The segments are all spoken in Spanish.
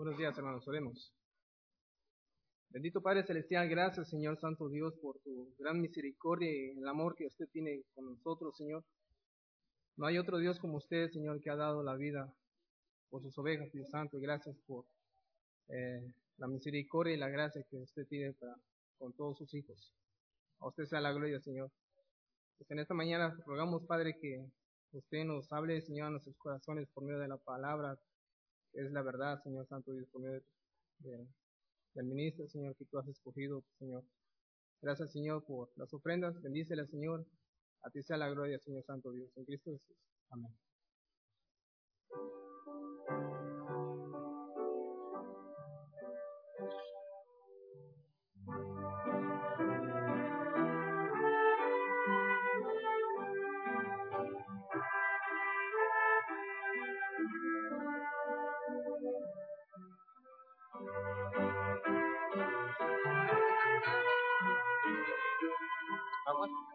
Buenos días, hermanos. Oremos. Bendito Padre Celestial, gracias, Señor Santo Dios, por tu gran misericordia y el amor que usted tiene con nosotros, Señor. No hay otro Dios como usted, Señor, que ha dado la vida por sus ovejas, Dios Santo. Gracias por eh, la misericordia y la gracia que usted tiene para, con todos sus hijos. A usted sea la gloria, Señor. Pues en esta mañana rogamos, Padre, que usted nos hable, Señor, a nuestros corazones por medio de la palabra, es la verdad, Señor Santo Dios, por medio de, del ministro, Señor, que tú has escogido, Señor. Gracias, Señor, por las ofrendas. Bendícela, Señor. A ti sea la gloria, Señor Santo Dios. En Cristo Jesús. Amén. Bien,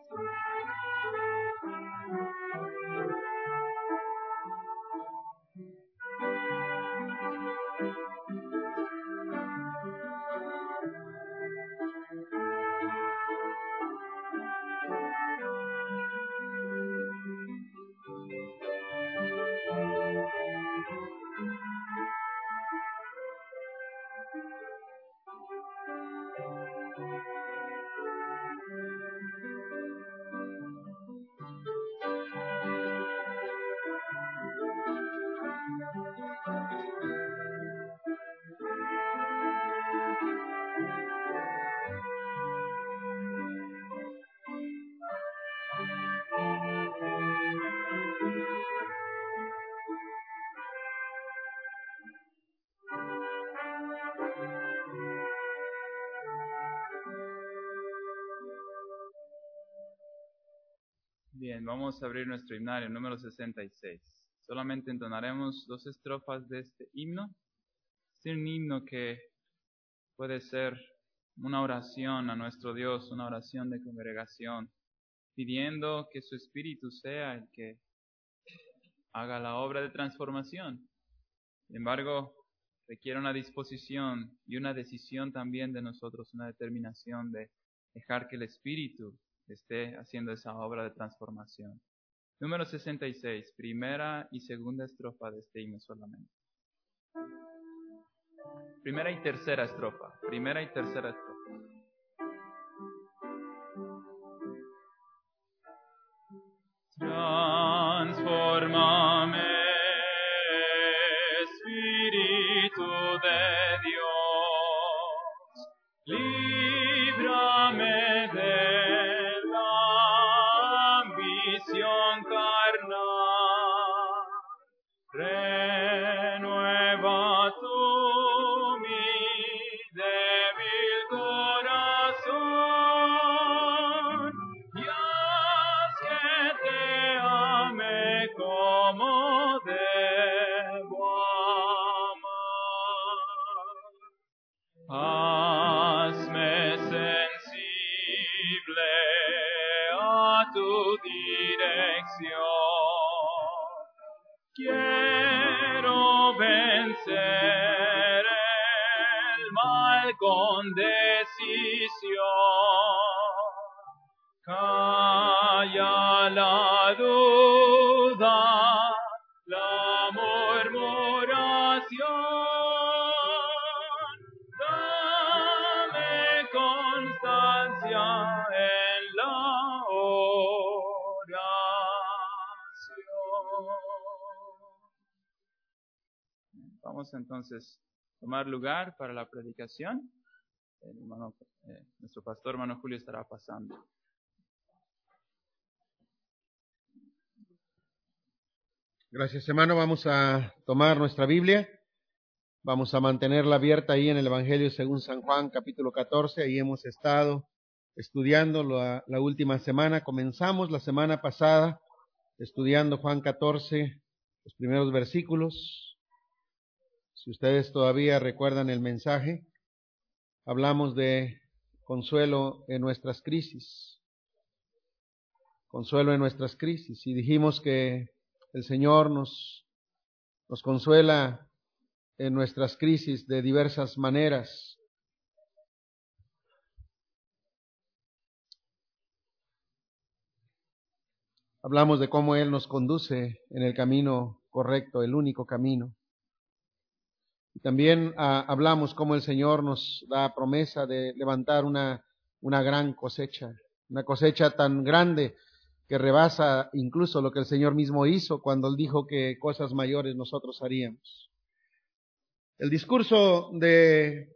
vamos a abrir nuestro himnario número 66. Solamente entonaremos dos estrofas de este himno. Es un himno que puede ser una oración a nuestro Dios, una oración de congregación, pidiendo que su Espíritu sea el que haga la obra de transformación. Sin embargo, requiere una disposición y una decisión también de nosotros, una determinación de dejar que el Espíritu esté haciendo esa obra de transformación. Número 66, primera y segunda estrofa de este himno solamente. Primera y tercera estrofa, primera y tercera estrofa. Con decisión. Calla la duda, la murmuración. Dame constancia en la oración. Vamos entonces tomar lugar para la predicación. El hermano, eh, nuestro pastor hermano Julio estará pasando. Gracias, hermano. Vamos a tomar nuestra Biblia. Vamos a mantenerla abierta ahí en el Evangelio según San Juan, capítulo 14. Ahí hemos estado estudiando la, la última semana. Comenzamos la semana pasada estudiando Juan 14, los primeros versículos. Si ustedes todavía recuerdan el mensaje, hablamos de consuelo en nuestras crisis. Consuelo en nuestras crisis. Y dijimos que el Señor nos, nos consuela en nuestras crisis de diversas maneras. Hablamos de cómo Él nos conduce en el camino correcto, el único camino. También ah, hablamos cómo el Señor nos da promesa de levantar una, una gran cosecha, una cosecha tan grande que rebasa incluso lo que el Señor mismo hizo cuando Él dijo que cosas mayores nosotros haríamos. El discurso de,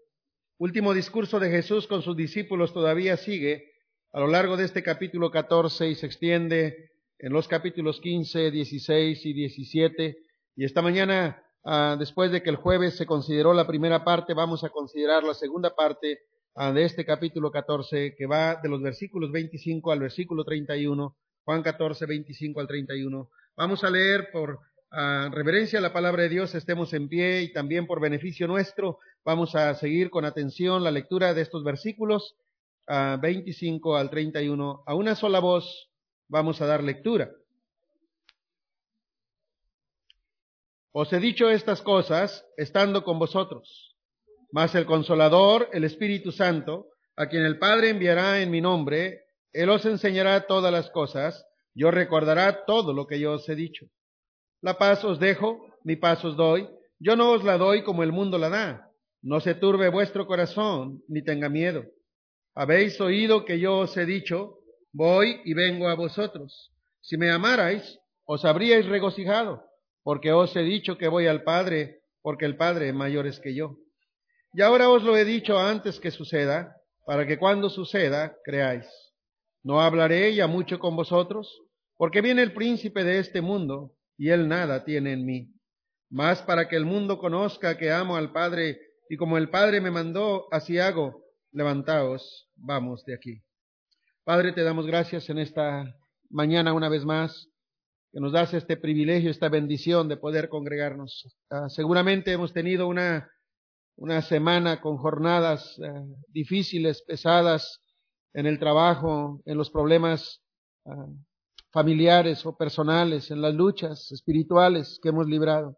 último discurso de Jesús con sus discípulos todavía sigue a lo largo de este capítulo 14 y se extiende en los capítulos 15, 16 y 17. Y esta mañana, ah, después de que el jueves se consideró la primera parte, vamos a considerar la segunda parte ah, de este capítulo 14, que va de los versículos 25 al versículo 31, Juan 14, 25 al 31. Vamos a leer por ah, reverencia a la palabra de Dios, estemos en pie y también por beneficio nuestro, vamos a seguir con atención la lectura de estos versículos 25 al 31 a una sola voz vamos a dar lectura. Os he dicho estas cosas estando con vosotros, mas el consolador, el Espíritu Santo, a quien el Padre enviará en mi nombre, Él os enseñará todas las cosas, yo recordará todo lo que yo os he dicho. La paz os dejo, mi paz os doy, yo no os la doy como el mundo la da. No se turbe vuestro corazón, ni tenga miedo. Habéis oído que yo os he dicho, voy y vengo a vosotros. Si me amarais, os habríais regocijado, porque os he dicho que voy al Padre, porque el Padre mayor es que yo. Y ahora os lo he dicho antes que suceda, para que cuando suceda creáis. No hablaré ya mucho con vosotros, porque viene el príncipe de este mundo, y él nada tiene en mí. Mas para que el mundo conozca que amo al Padre, y como el Padre me mandó, así hago, levantaos, vamos de aquí. Padre, te damos gracias en esta mañana una vez más, que nos das este privilegio, esta bendición de poder congregarnos. Ah, seguramente hemos tenido una, una semana con jornadas ah, difíciles, pesadas en el trabajo, en los problemas ah, familiares o personales, en las luchas espirituales que hemos librado.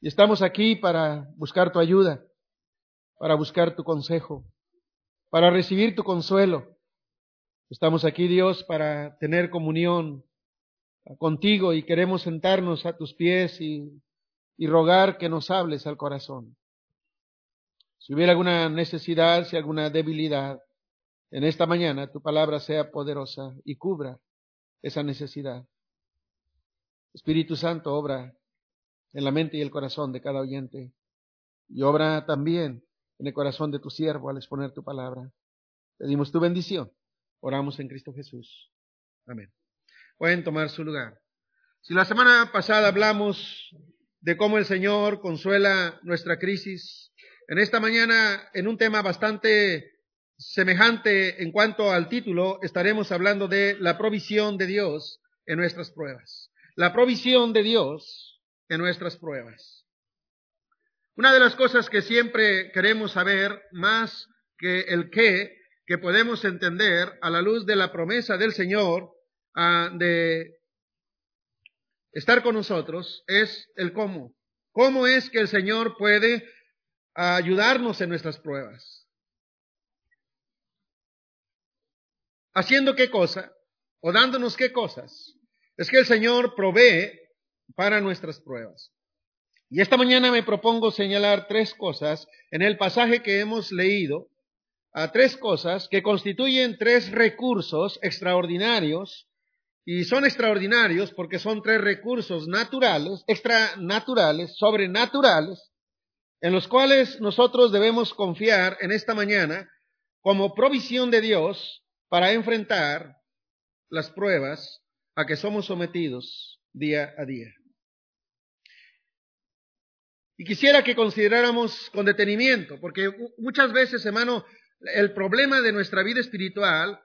Y estamos aquí para buscar tu ayuda, para buscar tu consejo, para recibir tu consuelo Estamos aquí, Dios, para tener comunión contigo y queremos sentarnos a tus pies y, rogar que nos hables al corazón. Si hubiera alguna necesidad, si alguna debilidad, en esta mañana tu palabra sea poderosa y cubra esa necesidad. Espíritu Santo, obra en la mente y el corazón de cada oyente y obra también en el corazón de tu siervo al exponer tu palabra. Pedimos tu bendición Oramos en Cristo Jesús. Amén. Pueden tomar su lugar. Si la semana pasada hablamos de cómo el Señor consuela nuestra crisis, en esta mañana, en un tema bastante semejante en cuanto al título, estaremos hablando de la provisión de Dios en nuestras pruebas. La provisión de Dios en nuestras pruebas. Una de las cosas que siempre queremos saber, más que el qué, que podemos entender a la luz de la promesa del Señor de estar con nosotros es el cómo. ¿Cómo es que el Señor puede ayudarnos en nuestras pruebas? ¿Haciendo qué cosa? ¿O dándonos qué cosas? Es que el Señor provee para nuestras pruebas. Y esta mañana me propongo señalar tres cosas en el pasaje que hemos leído a tres cosas que constituyen tres recursos extraordinarios y son extraordinarios porque son tres recursos naturales, extranaturales, sobrenaturales, en los cuales nosotros debemos confiar en esta mañana como provisión de Dios para enfrentar las pruebas a que somos sometidos día a día. Y quisiera que consideráramos con detenimiento, porque muchas veces, hermano, el problema de nuestra vida espiritual,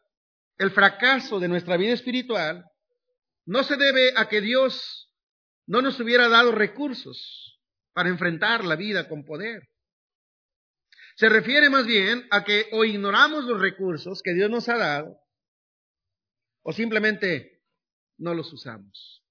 el fracaso de nuestra vida espiritual, no se debe a que Dios no nos hubiera dado recursos para enfrentar la vida con poder. Se refiere más bien a que o ignoramos los recursos que Dios nos ha dado, o simplemente no los usamos.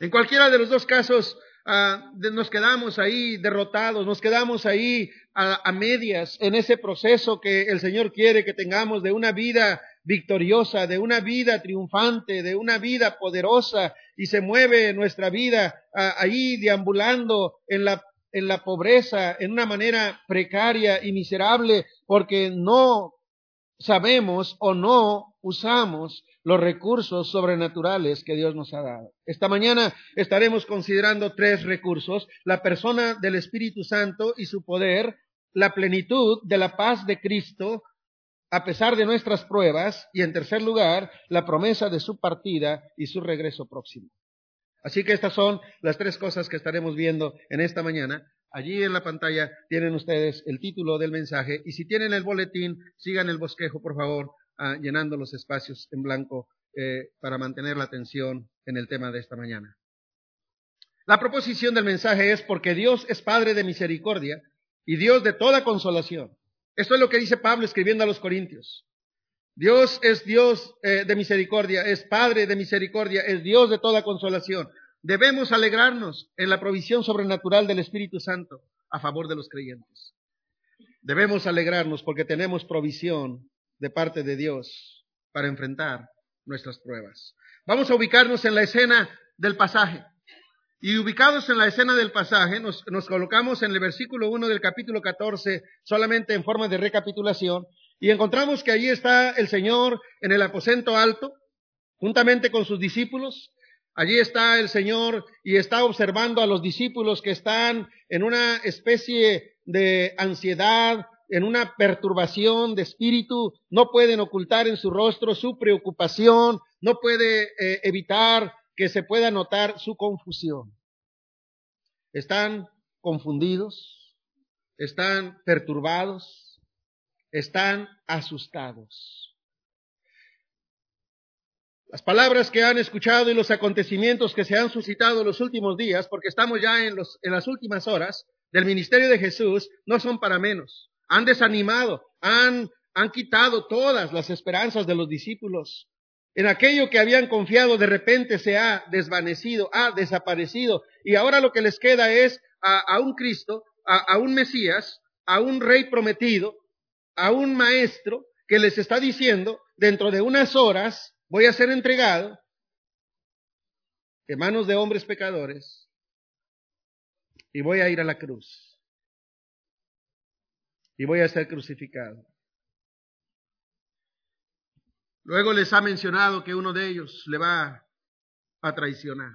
En cualquiera de los dos casos, ah, nos quedamos ahí derrotados, nos quedamos ahí a, medias en ese proceso que el Señor quiere que tengamos de una vida victoriosa, de una vida triunfante, de una vida poderosa y se mueve nuestra vida ah, ahí deambulando en la en la pobreza, en una manera precaria y miserable, porque no sabemos o no usamos los recursos sobrenaturales que Dios nos ha dado. Esta mañana estaremos considerando tres recursos, la persona del Espíritu Santo y su poder, la plenitud de la paz de Cristo a pesar de nuestras pruebas y en tercer lugar, la promesa de su partida y su regreso próximo. Así que estas son las tres cosas que estaremos viendo en esta mañana. Allí en la pantalla tienen ustedes el título del mensaje y si tienen el boletín, sigan el bosquejo, por favor, llenando los espacios en blanco eh, para mantener la atención en el tema de esta mañana. La proposición del mensaje es porque Dios es Padre de misericordia y Dios de toda consolación. Esto es lo que dice Pablo escribiendo a los Corintios. Dios es Dios eh, de misericordia, es Padre de misericordia, es Dios de toda consolación. Debemos alegrarnos en la provisión sobrenatural del Espíritu Santo a favor de los creyentes. Debemos alegrarnos porque tenemos provisión de parte de Dios para enfrentar nuestras pruebas. Vamos a ubicarnos en la escena del pasaje. Y ubicados en la escena del pasaje, nos, colocamos en el versículo 1 del capítulo 14, solamente en forma de recapitulación, y encontramos que allí está el Señor en el aposento alto, juntamente con sus discípulos. Allí está el Señor y está observando a los discípulos que están en una especie de ansiedad, en una perturbación de espíritu, no pueden ocultar en su rostro su preocupación, no puede eh, evitar que se pueda notar su confusión. Están confundidos, están perturbados, están asustados. Las palabras que han escuchado y los acontecimientos que se han suscitado en los últimos días, porque estamos ya en, en las últimas horas del ministerio de Jesús, no son para menos. Han desanimado, han, han quitado todas las esperanzas de los discípulos. En aquello que habían confiado de repente se ha desvanecido, ha desaparecido. Y ahora lo que les queda es a, un Cristo, a un Mesías, a un Rey prometido, a un maestro que les está diciendo, dentro de unas horas voy a ser entregado en manos de hombres pecadores y voy a ir a la cruz y voy a ser crucificado. Luego les ha mencionado que uno de ellos le va a traicionar.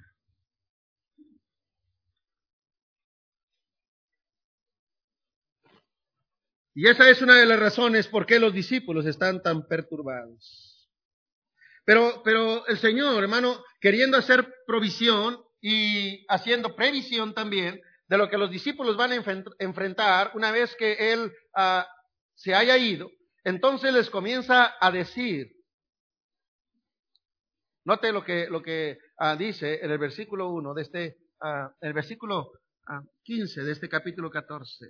Y esa es una de las razones por qué los discípulos están tan perturbados. Pero, pero el Señor, hermano, queriendo hacer provisión y haciendo previsión también de lo que los discípulos van a enfrentar una vez que Él ah, se haya ido, entonces les comienza a decir, note lo que, lo que ah, dice en el versículo 1 de este, uh, el versículo 15 de este capítulo 14.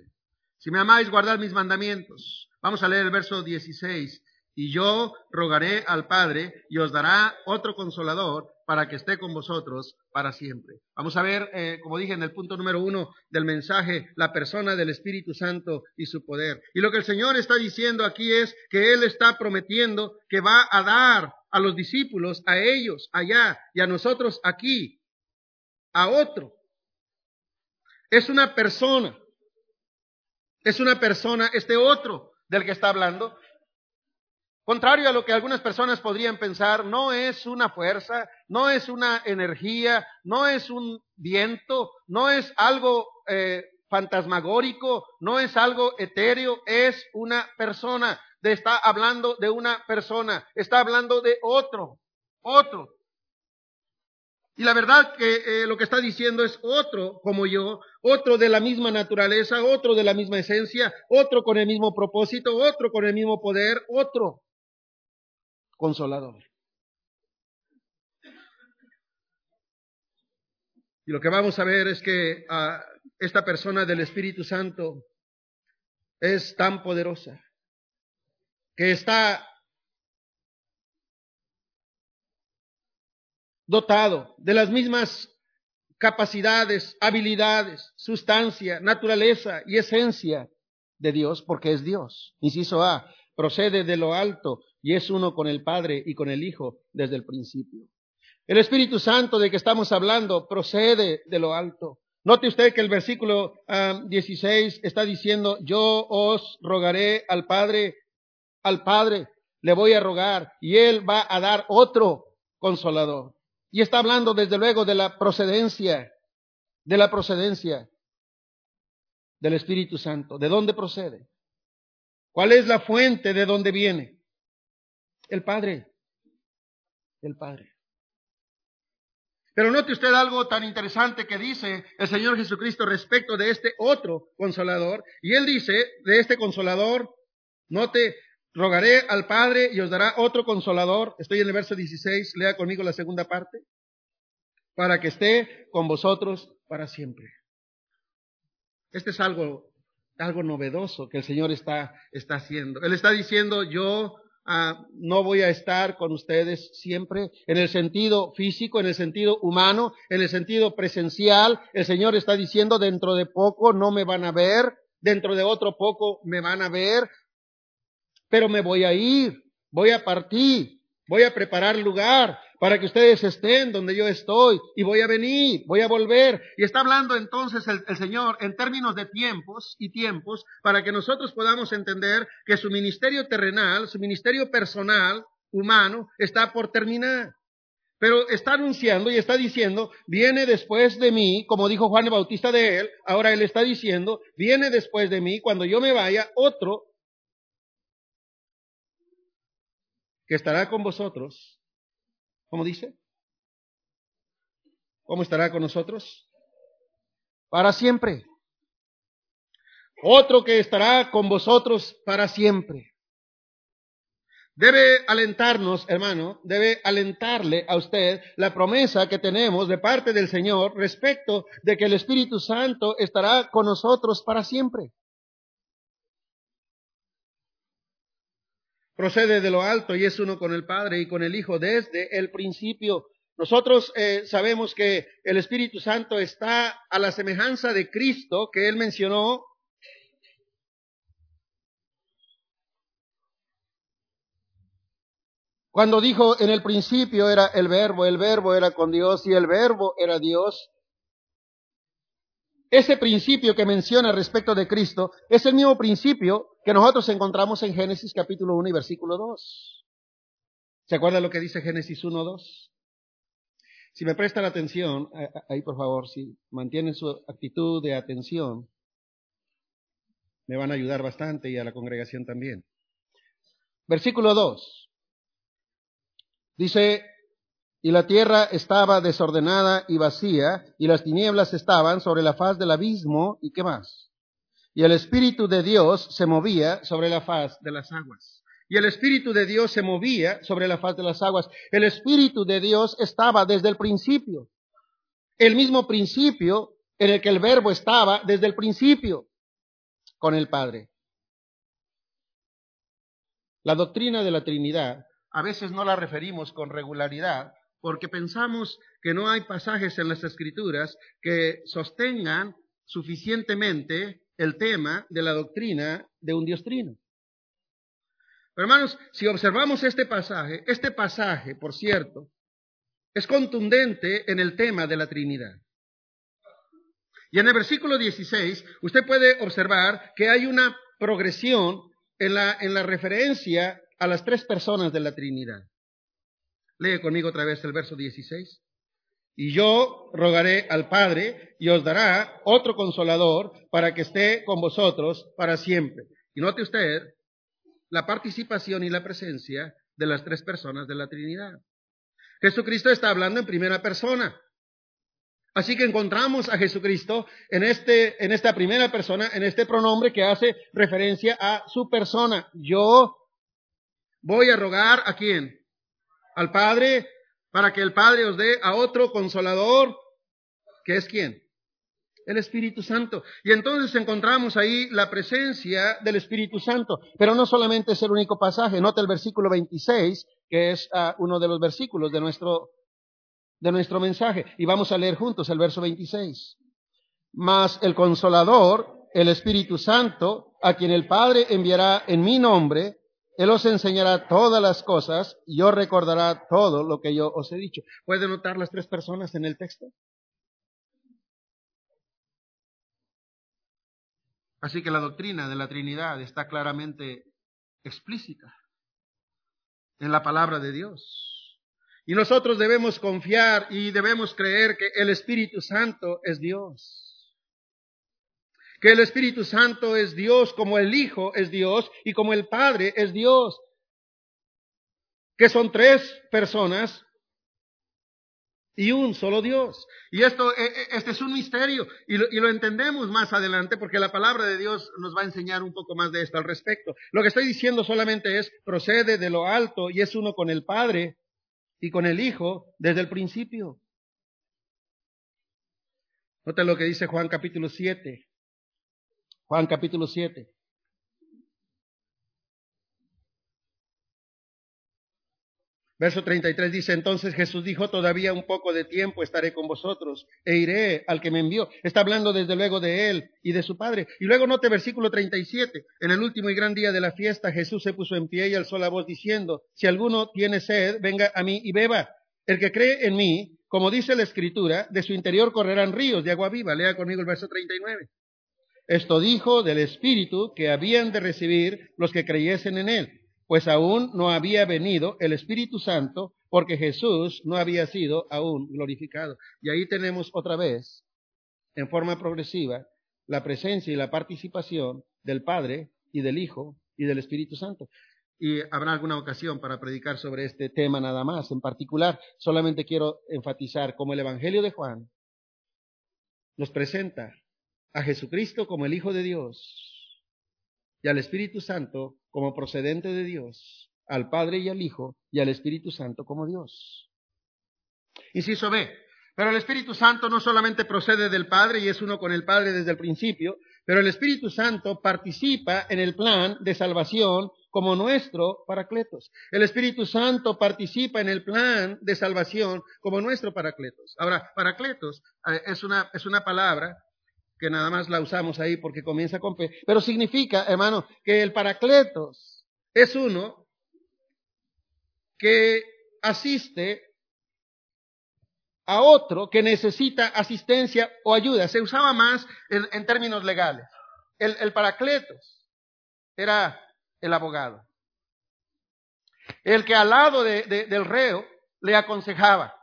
Si me amáis, guardad mis mandamientos. Vamos a leer el verso 16. Y yo rogaré al Padre y os dará otro consolador para que esté con vosotros para siempre. Vamos a ver, eh, como dije en el punto número uno del mensaje, la persona del Espíritu Santo y su poder. Y lo que el Señor está diciendo aquí es que Él está prometiendo que va a dar a los discípulos, a ellos allá y a nosotros aquí, a otro. Es una persona es una persona, este otro del que está hablando. Contrario a lo que algunas personas podrían pensar, no es una fuerza, no es una energía, no es un viento, no es algo eh, fantasmagórico, no es algo etéreo, es una persona. está hablando de una persona, está hablando de otro, otro. Y la verdad que eh, lo que está diciendo es otro como yo, otro de la misma naturaleza, otro de la misma esencia, otro con el mismo propósito, otro con el mismo poder, otro consolador. Y lo que vamos a ver es que ah, esta persona del Espíritu Santo es tan poderosa que está dotado de las mismas capacidades, habilidades, sustancia, naturaleza y esencia de Dios, porque es Dios. Inciso A, procede de lo alto y es uno con el Padre y con el Hijo desde el principio. El Espíritu Santo de que estamos hablando procede de lo alto. Note usted que el versículo 16 está diciendo, yo os rogaré al Padre, al Padre le voy a rogar y Él va a dar otro consolador. Y está hablando desde luego de la procedencia, de la procedencia del Espíritu Santo. ¿De dónde procede? ¿Cuál es la fuente de dónde viene? El Padre. El Padre. Pero note usted algo tan interesante que dice el Señor Jesucristo respecto de este otro consolador. Y Él dice, de este consolador, note, rogaré al Padre y os dará otro consolador. Estoy en el verso 16, lea conmigo la segunda parte. Para que esté con vosotros para siempre. Este es algo, algo novedoso que el Señor está, está haciendo. Él está diciendo, yo Ah, no voy a estar con ustedes siempre en el sentido físico, en el sentido humano, en el sentido presencial. El Señor está diciendo, dentro de poco no me van a ver, dentro de otro poco me van a ver, pero me voy a ir, voy a partir, voy a preparar lugar, para que ustedes estén donde yo estoy y voy a venir, voy a volver. Y está hablando entonces el, Señor en términos de tiempos y tiempos para que nosotros podamos entender que su ministerio terrenal, su ministerio personal, humano, está por terminar. Pero está anunciando y está diciendo, viene después de mí, como dijo Juan el Bautista de él, ahora él está diciendo, viene después de mí, cuando yo me vaya, otro que estará con vosotros ¿Cómo dice? ¿Cómo estará con nosotros? Para siempre. Otro que estará con vosotros para siempre. Debe alentarnos, hermano, debe alentarle a usted la promesa que tenemos de parte del Señor respecto de que el Espíritu Santo estará con nosotros para siempre. Procede de lo alto y es uno con el Padre y con el Hijo desde el principio. Nosotros eh, sabemos que el Espíritu Santo está a la semejanza de Cristo que él mencionó. Cuando dijo en el principio era el verbo, el verbo era con Dios y el verbo era Dios. Ese principio que menciona respecto de Cristo es el mismo principio que nosotros encontramos en Génesis capítulo 1 y versículo 2. ¿Se acuerda lo que dice Génesis 1, 2? Si me prestan atención, ahí por favor, si mantienen su actitud de atención, me van a ayudar bastante y a la congregación también. Versículo 2. Dice, y la tierra estaba desordenada y vacía, y las tinieblas estaban sobre la faz del abismo, ¿y qué más? Y el Espíritu de Dios se movía sobre la faz de las aguas. Y el Espíritu de Dios se movía sobre la faz de las aguas. El Espíritu de Dios estaba desde el principio. El mismo principio en el que el Verbo estaba desde el principio con el Padre. La doctrina de la Trinidad a veces no la referimos con regularidad porque pensamos que no hay pasajes en las escrituras que sostengan suficientemente el tema de la doctrina de un Dios trino. Pero hermanos, si observamos este pasaje, este pasaje, por cierto, es contundente en el tema de la Trinidad. Y en el versículo 16, usted puede observar que hay una progresión en la, en la referencia a las tres personas de la Trinidad. Lee conmigo otra vez el verso 16. Y yo rogaré al Padre y os dará otro consolador para que esté con vosotros para siempre. Y note usted la participación y la presencia de las tres personas de la Trinidad. Jesucristo está hablando en primera persona. Así que encontramos a Jesucristo en, este, en esta primera persona, en este pronombre que hace referencia a su persona. Yo voy a rogar a quién? Al Padre para que el Padre os dé a otro consolador, que es quién? El Espíritu Santo. Y entonces encontramos ahí la presencia del Espíritu Santo. Pero no solamente es el único pasaje. Nota el versículo 26, que es ah, uno de los versículos de nuestro, de nuestro mensaje. Y vamos a leer juntos el verso 26. Mas el consolador, el Espíritu Santo, a quien el Padre enviará en mi nombre, Él os enseñará todas las cosas y os recordará todo lo que yo os he dicho. ¿Puede notar las tres personas en el texto? Así que la doctrina de la Trinidad está claramente explícita en la palabra de Dios. Y nosotros debemos confiar y debemos creer que el Espíritu Santo es Dios. Que el Espíritu Santo es Dios como el Hijo es Dios y como el Padre es Dios. Que son tres personas y un solo Dios. Y esto, e, e, este es un misterio y lo, entendemos más adelante porque la palabra de Dios nos va a enseñar un poco más de esto al respecto. Lo que estoy diciendo solamente es, procede de lo alto y es uno con el Padre y con el Hijo desde el principio. Nota lo que dice Juan capítulo 7. Juan capítulo 7. Verso 33 dice, entonces Jesús dijo, todavía un poco de tiempo estaré con vosotros e iré al que me envió. Está hablando desde luego de él y de su Padre. Y luego note versículo 37, en el último y gran día de la fiesta Jesús se puso en pie y alzó la voz diciendo, si alguno tiene sed, venga a mí y beba. El que cree en mí, como dice la Escritura, de su interior correrán ríos de agua viva. Lea conmigo el verso 39. Esto dijo del Espíritu que habían de recibir los que creyesen en él pues aún no había venido el Espíritu Santo porque Jesús no había sido aún glorificado. Y ahí tenemos otra vez, en forma progresiva, la presencia y la participación del Padre y del Hijo y del Espíritu Santo. Y habrá alguna ocasión para predicar sobre este tema nada más. En particular, solamente quiero enfatizar como el Evangelio de Juan nos presenta a Jesucristo como el Hijo de Dios y al Espíritu Santo como procedente de Dios, al Padre y al Hijo y al Espíritu Santo como Dios. Inciso B. Pero el Espíritu Santo no solamente procede del Padre y es uno con el Padre desde el principio, pero el Espíritu Santo participa en el plan de salvación como nuestro paracletos. El Espíritu Santo participa en el plan de salvación como nuestro paracletos. Ahora, paracletos eh, es, una, es una palabra que nada más la usamos ahí porque comienza con P, pero significa, hermano, que el paracletos es uno que asiste a otro que necesita asistencia o ayuda. Se usaba más en, términos legales. El, paracletos era el abogado. El que al lado del reo le aconsejaba.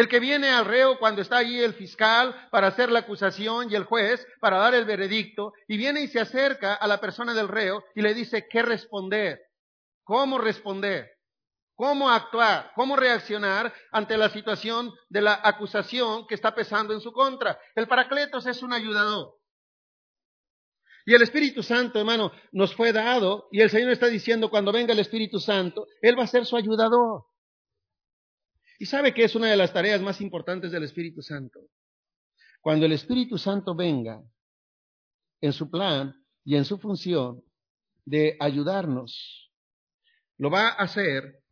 El que viene al reo cuando está allí el fiscal para hacer la acusación y el juez para dar el veredicto, y viene y se acerca a la persona del reo y le dice qué responder, cómo responder, cómo actuar, cómo reaccionar ante la situación de la acusación que está pesando en su contra. El Paracletos es un ayudador. Y el Espíritu Santo, hermano, nos fue dado, y el Señor está diciendo, cuando venga el Espíritu Santo, Él va a ser su ayudador. ¿Y sabe que es una de las tareas más importantes del Espíritu Santo? Cuando el Espíritu Santo venga en su plan y en su función de ayudarnos, lo va a hacer.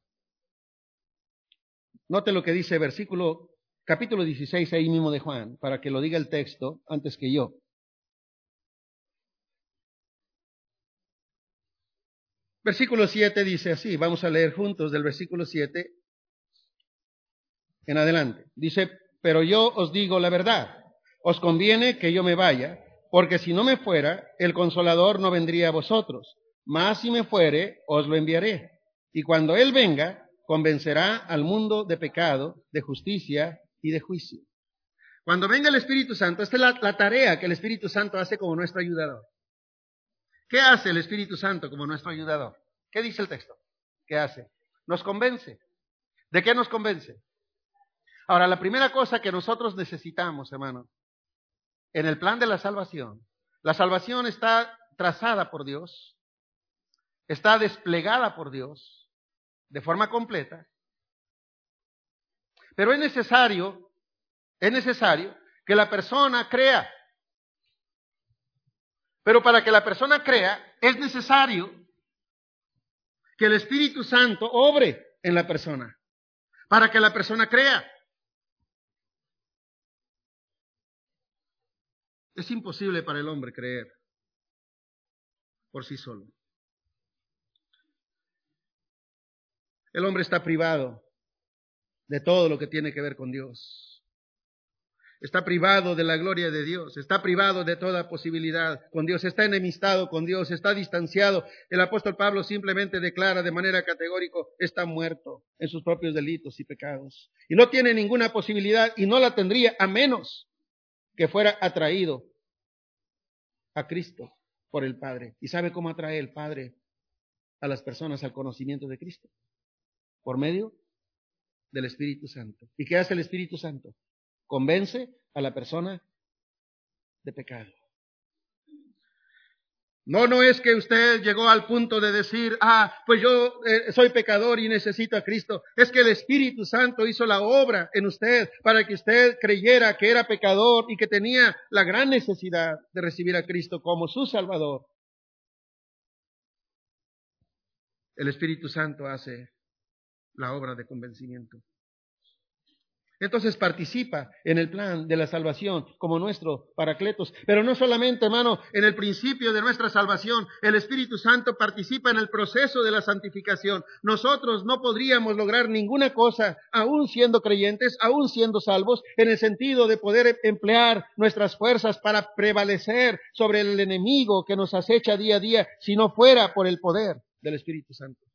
Note lo que dice versículo capítulo 16 ahí mismo de Juan, para que lo diga el texto antes que yo. Versículo 7 dice así, vamos a leer juntos del versículo 7 en adelante. Dice, pero yo os digo la verdad, os conviene que yo me vaya, porque si no me fuera, el consolador no vendría a vosotros, mas si me fuere, os lo enviaré. Y cuando Él venga, convencerá al mundo de pecado, de justicia y de juicio. Cuando venga el Espíritu Santo, esta es la, la tarea que el Espíritu Santo hace como nuestro ayudador. ¿Qué hace el Espíritu Santo como nuestro ayudador? ¿Qué dice el texto? ¿Qué hace? Nos convence. ¿De qué nos convence? Ahora, la primera cosa que nosotros necesitamos, hermano, en el plan de la salvación, la salvación está trazada por Dios, está desplegada por Dios de forma completa, pero es necesario, es necesario que la persona crea. Pero para que la persona crea, es necesario que el Espíritu Santo obre en la persona, para que la persona crea. Es imposible para el hombre creer por sí solo. El hombre está privado de todo lo que tiene que ver con Dios está privado de la gloria de Dios, está privado de toda posibilidad con Dios, está enemistado con Dios, está distanciado. El apóstol Pablo simplemente declara de manera categórica, está muerto en sus propios delitos y pecados. Y no tiene ninguna posibilidad y no la tendría a menos que fuera atraído a Cristo por el Padre. ¿Y sabe cómo atrae el Padre a las personas al conocimiento de Cristo? Por medio del Espíritu Santo. ¿Y qué hace el Espíritu Santo? convence a la persona de pecado. No, no es que usted llegó al punto de decir, ah, pues yo eh, soy pecador y necesito a Cristo. Es que el Espíritu Santo hizo la obra en usted para que usted creyera que era pecador y que tenía la gran necesidad de recibir a Cristo como su Salvador. El Espíritu Santo hace la obra de convencimiento. Entonces participa en el plan de la salvación como nuestro paracletos. Pero no solamente, hermano, en el principio de nuestra salvación, el Espíritu Santo participa en el proceso de la santificación. Nosotros no podríamos lograr ninguna cosa, aún siendo creyentes, aún siendo salvos, en el sentido de poder emplear nuestras fuerzas para prevalecer sobre el enemigo que nos acecha día a día, si no fuera por el poder del Espíritu Santo.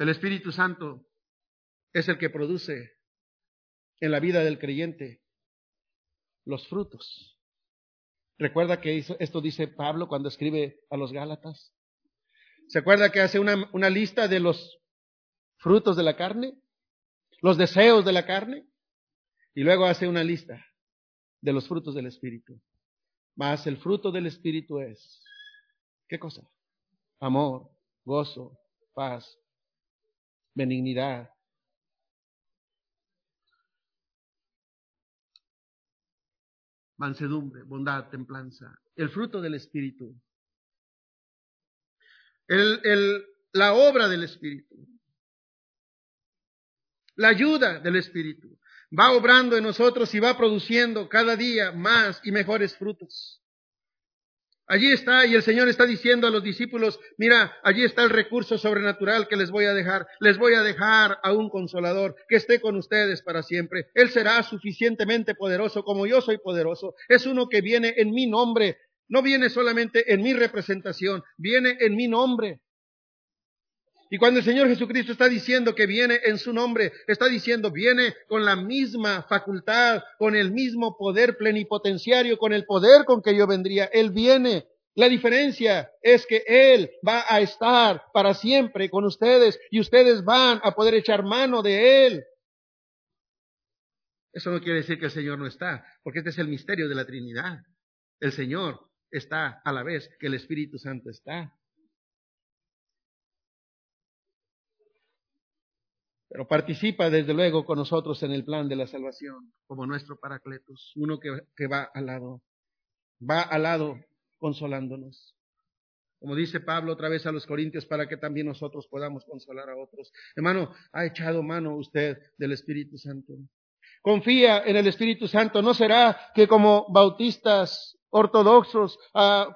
El Espíritu Santo es el que produce en la vida del creyente los frutos. Recuerda que esto dice Pablo cuando escribe a los Gálatas. ¿Se acuerda que hace una, lista de los frutos de la carne? Los deseos de la carne. Y luego hace una lista de los frutos del Espíritu. Mas el fruto del Espíritu es, ¿qué cosa? Amor, gozo, paz, benignidad. Mansedumbre, bondad, templanza, el fruto del Espíritu. El, la obra del Espíritu. La ayuda del Espíritu. Va obrando en nosotros y va produciendo cada día más y mejores frutos. Allí está, y el Señor está diciendo a los discípulos, mira, allí está el recurso sobrenatural que les voy a dejar. Les voy a dejar a un consolador que esté con ustedes para siempre. Él será suficientemente poderoso como yo soy poderoso. Es uno que viene en mi nombre. No viene solamente en mi representación, viene en mi nombre. Y cuando el Señor Jesucristo está diciendo que viene en su nombre, está diciendo, viene con la misma facultad, con el mismo poder plenipotenciario, con el poder con que yo vendría. Él viene. La diferencia es que Él va a estar para siempre con ustedes y ustedes van a poder echar mano de Él. Eso no quiere decir que el Señor no está, porque este es el misterio de la Trinidad. El Señor está a la vez que el Espíritu Santo está. Pero participa desde luego con nosotros en el plan de la salvación, como nuestro Paracletos, uno que, que, va al lado, va al lado consolándonos. Como dice Pablo otra vez a los Corintios, para que también nosotros podamos consolar a otros. Hermano, ha echado mano usted del Espíritu Santo. Confía en el Espíritu Santo. No será que como bautistas ortodoxos, ah,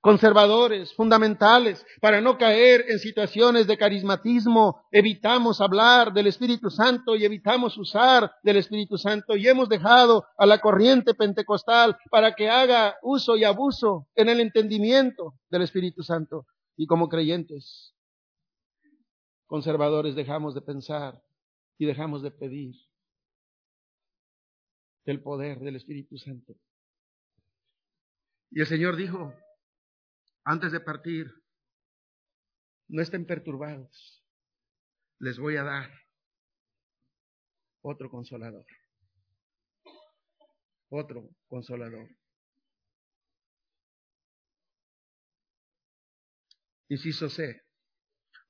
conservadores, fundamentales, para no caer en situaciones de carismatismo, evitamos hablar del Espíritu Santo y evitamos usar del Espíritu Santo y hemos dejado a la corriente pentecostal para que haga uso y abuso en el entendimiento del Espíritu Santo. Y como creyentes, conservadores, dejamos de pensar y dejamos de pedir del poder del Espíritu Santo. Y el Señor dijo, antes de partir, no estén perturbados. Les voy a dar otro consolador. Otro consolador. Inciso C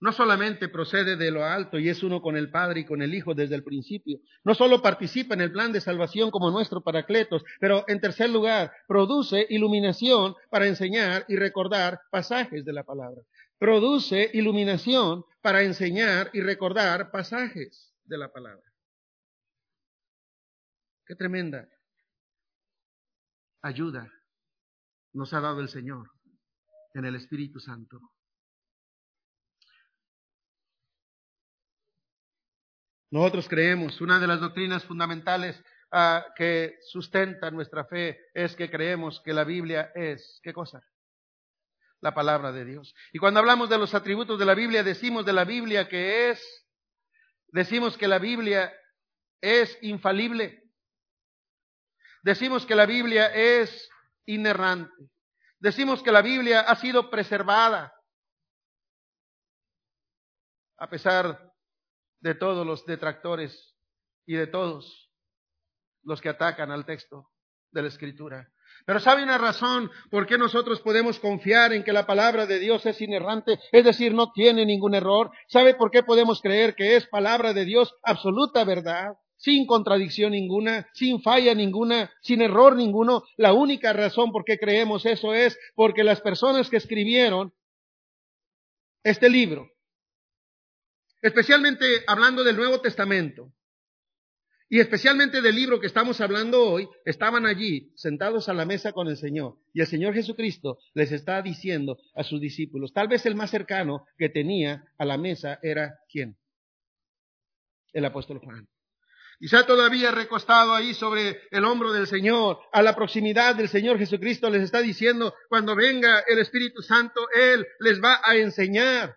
no solamente procede de lo alto y es uno con el Padre y con el Hijo desde el principio, no solo participa en el plan de salvación como nuestro Paracletos, pero en tercer lugar, produce iluminación para enseñar y recordar pasajes de la palabra. Produce iluminación para enseñar y recordar pasajes de la palabra. Qué tremenda ayuda nos ha dado el Señor en el Espíritu Santo. Nosotros creemos, una de las doctrinas fundamentales ah, que sustenta nuestra fe es que creemos que la Biblia es, ¿qué cosa? La palabra de Dios. Y cuando hablamos de los atributos de la Biblia, decimos de la Biblia que es, decimos que la Biblia es infalible. Decimos que la Biblia es inerrante. Decimos que la Biblia ha sido preservada a pesar de todos los detractores y de todos los que atacan al texto de la Escritura. Pero ¿sabe una razón por qué nosotros podemos confiar en que la palabra de Dios es inerrante? Es decir, no tiene ningún error. ¿Sabe por qué podemos creer que es palabra de Dios absoluta verdad? Sin contradicción ninguna, sin falla ninguna, sin error ninguno. La única razón por qué creemos eso es porque las personas que escribieron este libro especialmente hablando del Nuevo Testamento, y especialmente del libro que estamos hablando hoy, estaban allí sentados a la mesa con el Señor. Y el Señor Jesucristo les está diciendo a sus discípulos, tal vez el más cercano que tenía a la mesa era quién? El apóstol Juan. Quizá todavía recostado ahí sobre el hombro del Señor, a la proximidad del Señor Jesucristo, les está diciendo, cuando venga el Espíritu Santo, Él les va a enseñar.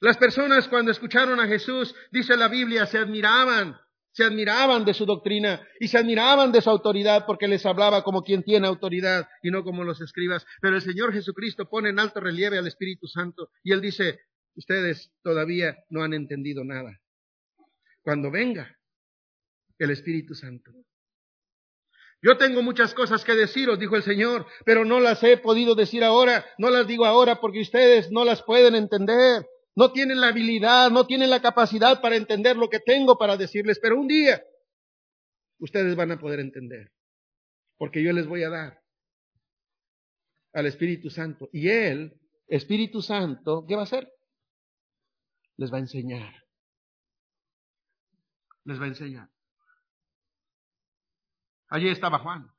Las personas cuando escucharon a Jesús, dice la Biblia, se admiraban, se admiraban de su doctrina y se admiraban de su autoridad porque les hablaba como quien tiene autoridad y no como los escribas. Pero el Señor Jesucristo pone en alto relieve al Espíritu Santo y él dice, ustedes todavía no han entendido nada. Cuando venga el Espíritu Santo. Yo tengo muchas cosas que deciros, dijo el Señor, pero no las he podido decir ahora, no las digo ahora porque ustedes no las pueden entender no tienen la habilidad, no tienen la capacidad para entender lo que tengo para decirles, pero un día ustedes van a poder entender, porque yo les voy a dar al Espíritu Santo. Y Él, Espíritu Santo, ¿qué va a hacer? Les va a enseñar. Les va a enseñar. Allí estaba Juan.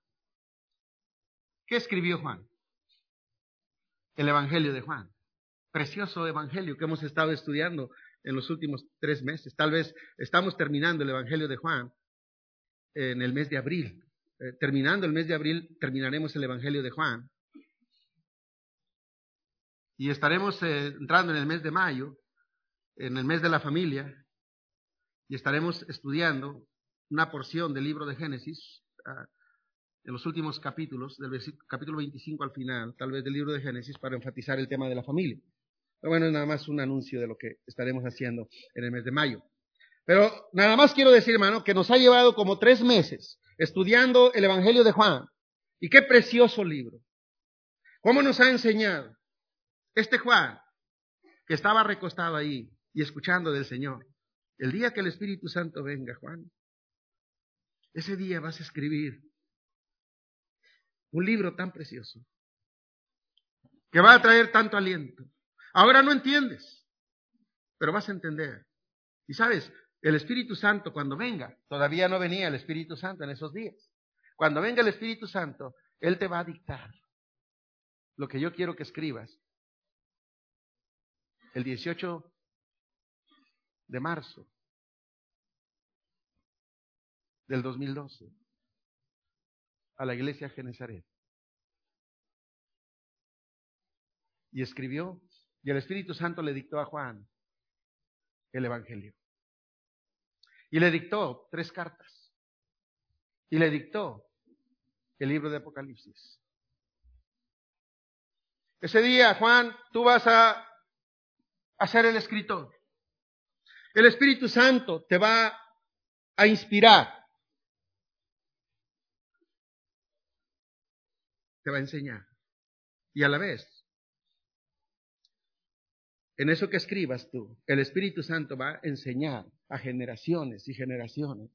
¿Qué escribió Juan? El Evangelio de Juan precioso evangelio que hemos estado estudiando en los últimos tres meses. Tal vez estamos terminando el evangelio de Juan en el mes de abril. Eh, terminando el mes de abril, terminaremos el evangelio de Juan. Y estaremos eh, entrando en el mes de mayo, en el mes de la familia, y estaremos estudiando una porción del libro de Génesis, ah, en los últimos capítulos, del capítulo 25 al final, tal vez del libro de Génesis, para enfatizar el tema de la familia. Bueno, nada más un anuncio de lo que estaremos haciendo en el mes de mayo. Pero nada más quiero decir, hermano, que nos ha llevado como tres meses estudiando el Evangelio de Juan. Y qué precioso libro. ¿Cómo nos ha enseñado este Juan, que estaba recostado ahí y escuchando del Señor? El día que el Espíritu Santo venga, Juan, ese día vas a escribir un libro tan precioso, que va a traer tanto aliento, Ahora no entiendes, pero vas a entender. Y sabes, el Espíritu Santo cuando venga, todavía no venía el Espíritu Santo en esos días. Cuando venga el Espíritu Santo, Él te va a dictar lo que yo quiero que escribas. El 18 de marzo del 2012 a la iglesia Genesaret. Y escribió y el Espíritu Santo le dictó a Juan el Evangelio. Y le dictó tres cartas. Y le dictó el libro de Apocalipsis. Ese día, Juan, tú vas a, ser el escritor. El Espíritu Santo te va a inspirar. Te va a enseñar. Y a la vez en eso que escribas tú, el Espíritu Santo va a enseñar a generaciones y generaciones.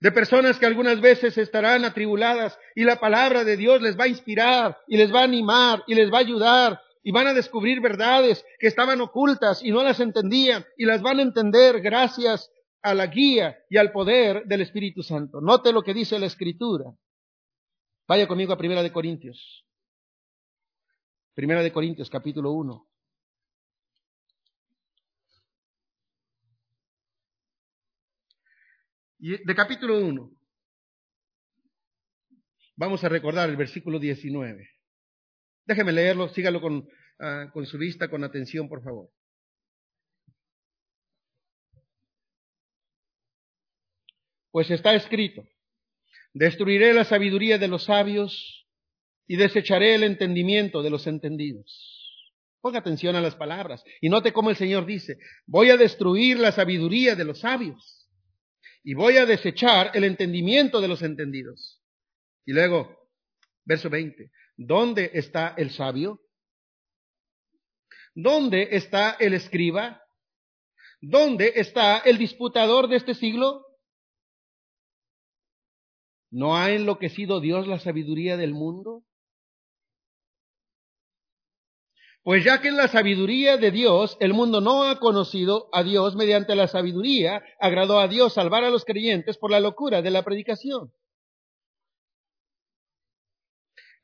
De personas que algunas veces estarán atribuladas y la palabra de Dios les va a inspirar y les va a animar y les va a ayudar y van a descubrir verdades que estaban ocultas y no las entendían y las van a entender gracias a la guía y al poder del Espíritu Santo. Note lo que dice la Escritura. Vaya conmigo a Primera de Corintios. Primera de Corintios, capítulo 1. De capítulo 1, vamos a recordar el versículo 19. Déjeme leerlo, sígalo con, ah, con su vista, con atención, por favor. Pues está escrito, destruiré la sabiduría de los sabios y desecharé el entendimiento de los entendidos. Ponga atención a las palabras y note cómo el Señor dice, voy a destruir la sabiduría de los sabios y voy a desechar el entendimiento de los entendidos. Y luego, verso 20, ¿dónde está el sabio? ¿Dónde está el escriba? ¿Dónde está el disputador de este siglo? ¿No ha enloquecido Dios la sabiduría del mundo? Pues ya que en la sabiduría de Dios el mundo no ha conocido a Dios mediante la sabiduría, agradó a Dios salvar a los creyentes por la locura de la predicación.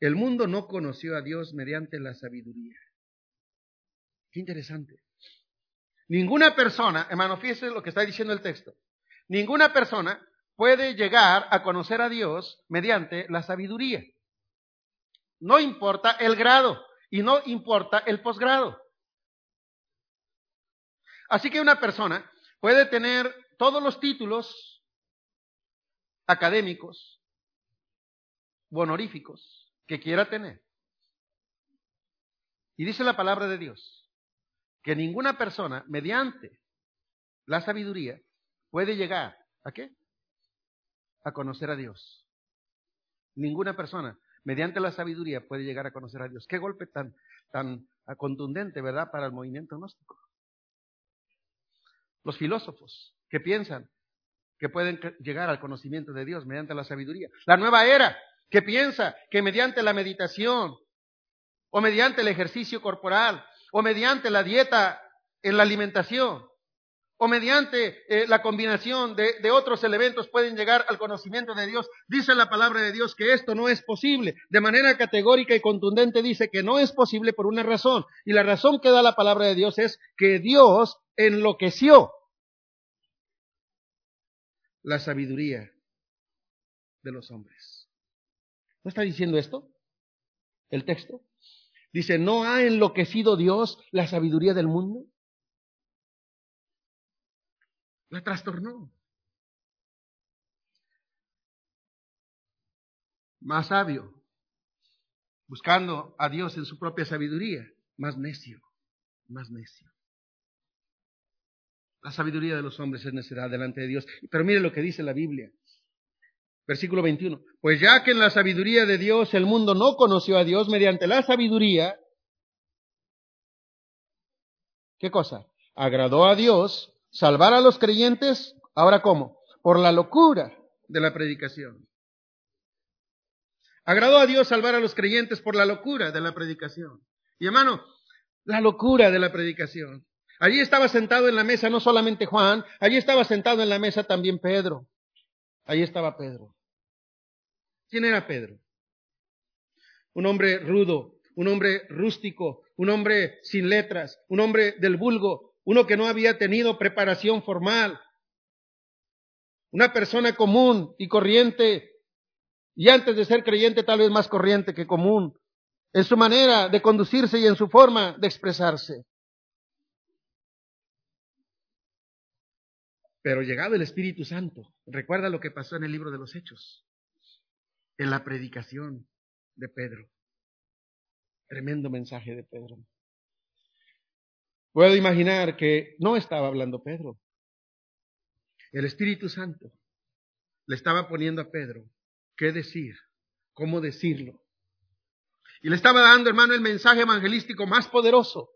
El mundo no conoció a Dios mediante la sabiduría. Qué interesante. Ninguna persona, hermano, fíjese lo que está diciendo el texto. Ninguna persona puede llegar a conocer a Dios mediante la sabiduría. No importa el grado y no importa el posgrado. Así que una persona puede tener todos los títulos académicos o honoríficos que quiera tener. Y dice la palabra de Dios que ninguna persona mediante la sabiduría puede llegar a qué? A conocer a Dios. Ninguna persona mediante la sabiduría puede llegar a conocer a Dios. Qué golpe tan, tan contundente, ¿verdad?, para el movimiento gnóstico. Los filósofos que piensan que pueden llegar al conocimiento de Dios mediante la sabiduría. La nueva era que piensa que mediante la meditación o mediante el ejercicio corporal o mediante la dieta en la alimentación o mediante eh, la combinación de, de, otros elementos pueden llegar al conocimiento de Dios. Dice la palabra de Dios que esto no es posible. De manera categórica y contundente dice que no es posible por una razón. Y la razón que da la palabra de Dios es que Dios enloqueció la sabiduría de los hombres. ¿No está diciendo esto? El texto. Dice, ¿no ha enloquecido Dios la sabiduría del mundo? La trastornó. Más sabio, buscando a Dios en su propia sabiduría, más necio, más necio. La sabiduría de los hombres es necedad delante de Dios. Pero mire lo que dice la Biblia. Versículo 21. Pues ya que en la sabiduría de Dios el mundo no conoció a Dios mediante la sabiduría, ¿qué cosa? Agradó a Dios Salvar a los creyentes, ahora cómo? Por la locura de la predicación. Agradó a Dios salvar a los creyentes por la locura de la predicación. Y hermano, la locura de la predicación. Allí estaba sentado en la mesa no solamente Juan, allí estaba sentado en la mesa también Pedro. Allí estaba Pedro. ¿Quién era Pedro? Un hombre rudo, un hombre rústico, un hombre sin letras, un hombre del vulgo, uno que no había tenido preparación formal, una persona común y corriente, y antes de ser creyente tal vez más corriente que común, en su manera de conducirse y en su forma de expresarse. Pero llegado el Espíritu Santo, recuerda lo que pasó en el libro de los Hechos, en la predicación de Pedro. Tremendo mensaje de Pedro. Puedo imaginar que no estaba hablando Pedro. El Espíritu Santo le estaba poniendo a Pedro qué decir, cómo decirlo. Y le estaba dando, hermano, el mensaje evangelístico más poderoso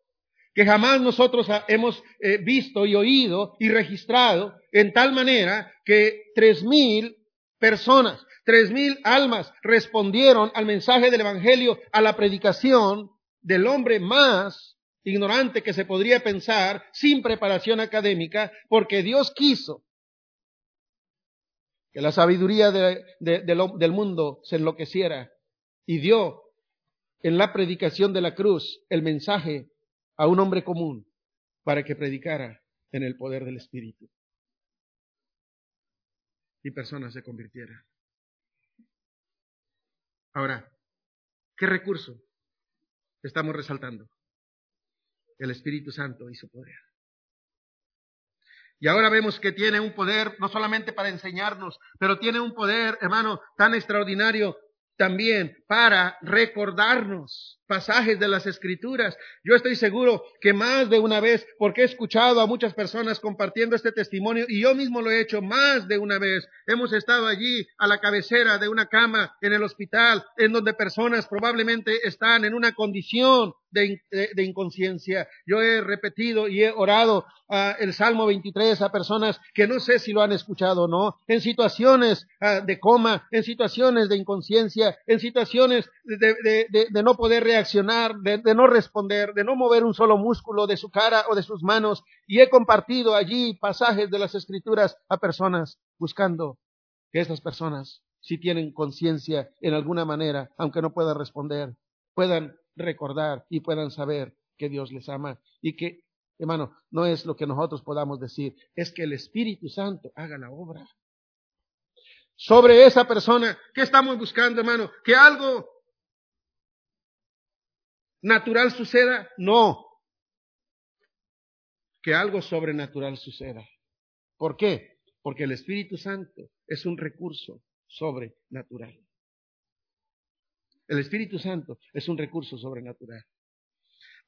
que jamás nosotros hemos eh, visto y oído y registrado en tal manera que tres mil personas, tres mil almas respondieron al mensaje del Evangelio, a la predicación del hombre más ignorante que se podría pensar, sin preparación académica, porque Dios quiso que la sabiduría del mundo se enloqueciera y dio en la predicación de la cruz el mensaje a un hombre común para que predicara en el poder del Espíritu. Y personas se convirtieran. Ahora, ¿qué recurso estamos resaltando? El Espíritu Santo y su poder. Y ahora vemos que tiene un poder no solamente para enseñarnos, pero tiene un poder, hermano, tan extraordinario también para recordarnos pasajes de las escrituras. Yo estoy seguro que más de una vez, porque he escuchado a muchas personas compartiendo este testimonio y yo mismo lo he hecho más de una vez, hemos estado allí a la cabecera de una cama en el hospital, en donde personas probablemente están en una condición de, inconsciencia. Yo he repetido y he orado uh, el Salmo 23 a personas que no sé si lo han escuchado o no, en situaciones ah, de coma, en situaciones de inconsciencia, en situaciones de, no poder reaccionar, de, no responder, de no mover un solo músculo de su cara o de sus manos. Y he compartido allí pasajes de las escrituras a personas buscando que estas personas, si tienen conciencia en alguna manera, aunque no puedan responder, puedan recordar y puedan saber que Dios les ama y que, hermano, no es lo que nosotros podamos decir, es que el Espíritu Santo haga la obra. Sobre esa persona, ¿qué estamos buscando, hermano? Que algo natural suceda? No. Que algo sobrenatural suceda. ¿Por qué? Porque el Espíritu Santo es un recurso sobrenatural. El Espíritu Santo es un recurso sobrenatural.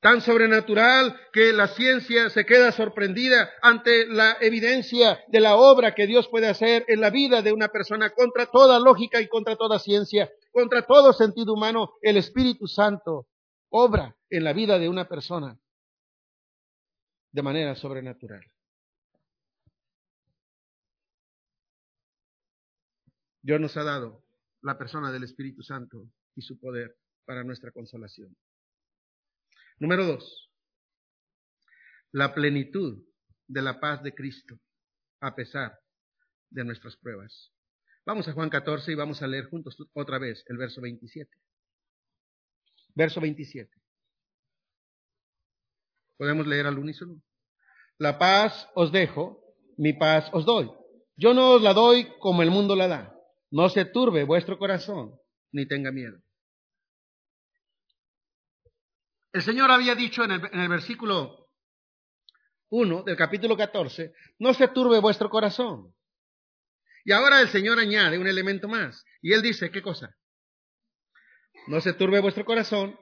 Tan sobrenatural que la ciencia se queda sorprendida ante la evidencia de la obra que Dios puede hacer en la vida de una persona contra toda lógica y contra toda ciencia, contra todo sentido humano. El Espíritu Santo obra en la vida de una persona de manera sobrenatural. Dios nos ha dado la persona del Espíritu Santo y su poder para nuestra consolación. Número dos, la plenitud de la paz de Cristo a pesar de nuestras pruebas. Vamos a Juan 14 y vamos a leer juntos otra vez el verso 27. Verso 27. ¿Podemos leer al unísono? La paz os dejo, mi paz os doy. Yo no os la doy como el mundo la da. No se turbe vuestro corazón, ni tenga miedo. El Señor había dicho en el, versículo 1 del capítulo 14, no se turbe vuestro corazón. Y ahora el Señor añade un elemento más. Y Él dice, ¿qué cosa? No se turbe vuestro corazón,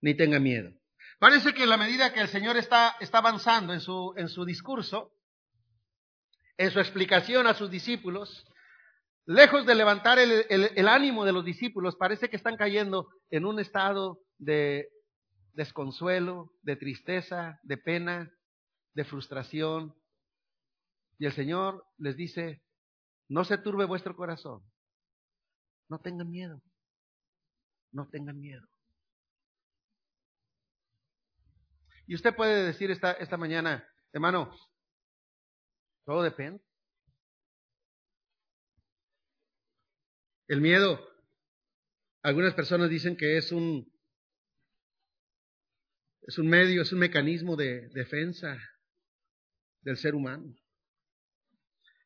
ni tenga miedo. Parece que en la medida que el Señor está, está avanzando en su, en su discurso, en su explicación a sus discípulos, lejos de levantar el, el, ánimo de los discípulos, parece que están cayendo en un estado de desconsuelo, de tristeza, de pena, de frustración. Y el Señor les dice, no se turbe vuestro corazón, no tengan miedo no tengan miedo. Y usted puede decir esta, esta mañana, hermano, todo depende. El miedo, algunas personas dicen que es un, es un medio, es un mecanismo de defensa del ser humano.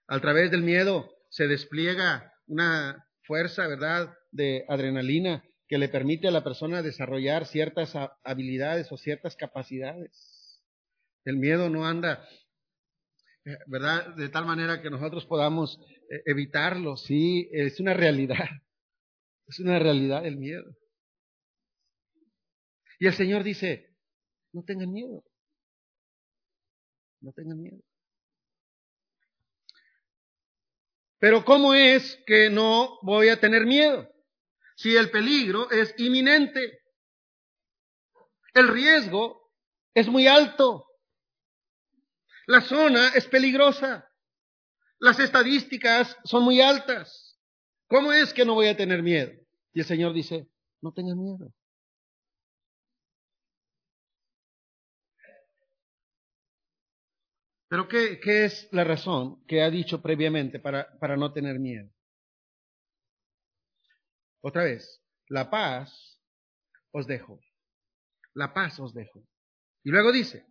A través del miedo se despliega una fuerza, ¿verdad?, de adrenalina que le permite a la persona desarrollar ciertas habilidades o ciertas capacidades. El miedo no anda, eh, ¿verdad? De tal manera que nosotros podamos eh, evitarlo. Sí, es una realidad. Es una realidad el miedo. Y el Señor dice, no tengan miedo. No tengan miedo. Pero ¿cómo es que no voy a tener miedo? Si el peligro es inminente. El riesgo es muy alto. La zona es peligrosa. Las estadísticas son muy altas. ¿Cómo es que no voy a tener miedo? Y el Señor dice, no tengan miedo. Pero ¿qué, qué es la razón que ha dicho previamente para, para no tener miedo? Otra vez, la paz os dejo. La paz os dejo. Y luego dice,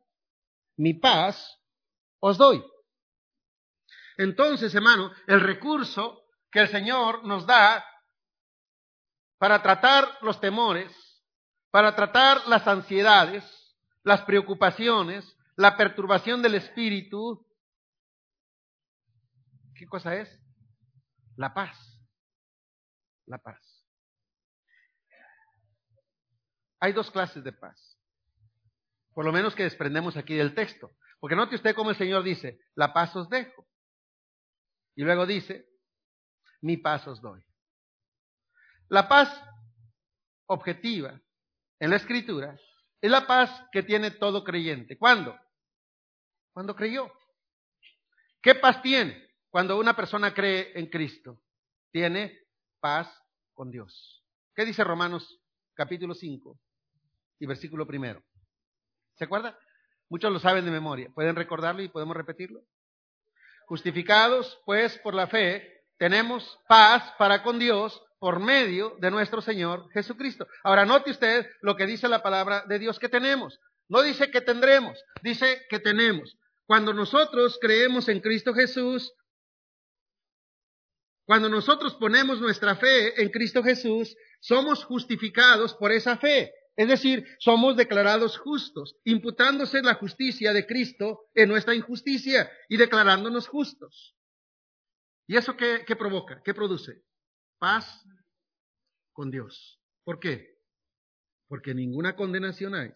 mi paz os doy. Entonces, hermano, el recurso que el Señor nos da para tratar los temores, para tratar las ansiedades, las preocupaciones, la perturbación del espíritu, ¿qué cosa es? La paz. La paz. Hay dos clases de paz. Por lo menos que desprendemos aquí del texto. Porque note usted cómo el Señor dice, la paz os dejo. Y luego dice, mi paz os doy. La paz objetiva en la escritura es la paz que tiene todo creyente. ¿Cuándo? Cuando creyó. ¿Qué paz tiene? Cuando una persona cree en Cristo. Tiene paz con Dios. ¿Qué dice Romanos capítulo 5 y versículo primero? ¿Se acuerda? Muchos lo saben de memoria. ¿Pueden recordarlo y podemos repetirlo? Justificados, pues, por la fe, tenemos paz para con Dios por medio de nuestro Señor Jesucristo. Ahora, note usted lo que dice la palabra de Dios que tenemos. No dice que tendremos, dice que tenemos. Cuando nosotros creemos en Cristo Jesús, cuando nosotros ponemos nuestra fe en Cristo Jesús, somos justificados por esa fe. Es decir, somos declarados justos, imputándose la justicia de Cristo en nuestra injusticia y declarándonos justos. ¿Y eso qué, provoca? ¿Qué produce? Paz con Dios. ¿Por qué? Porque ninguna condenación hay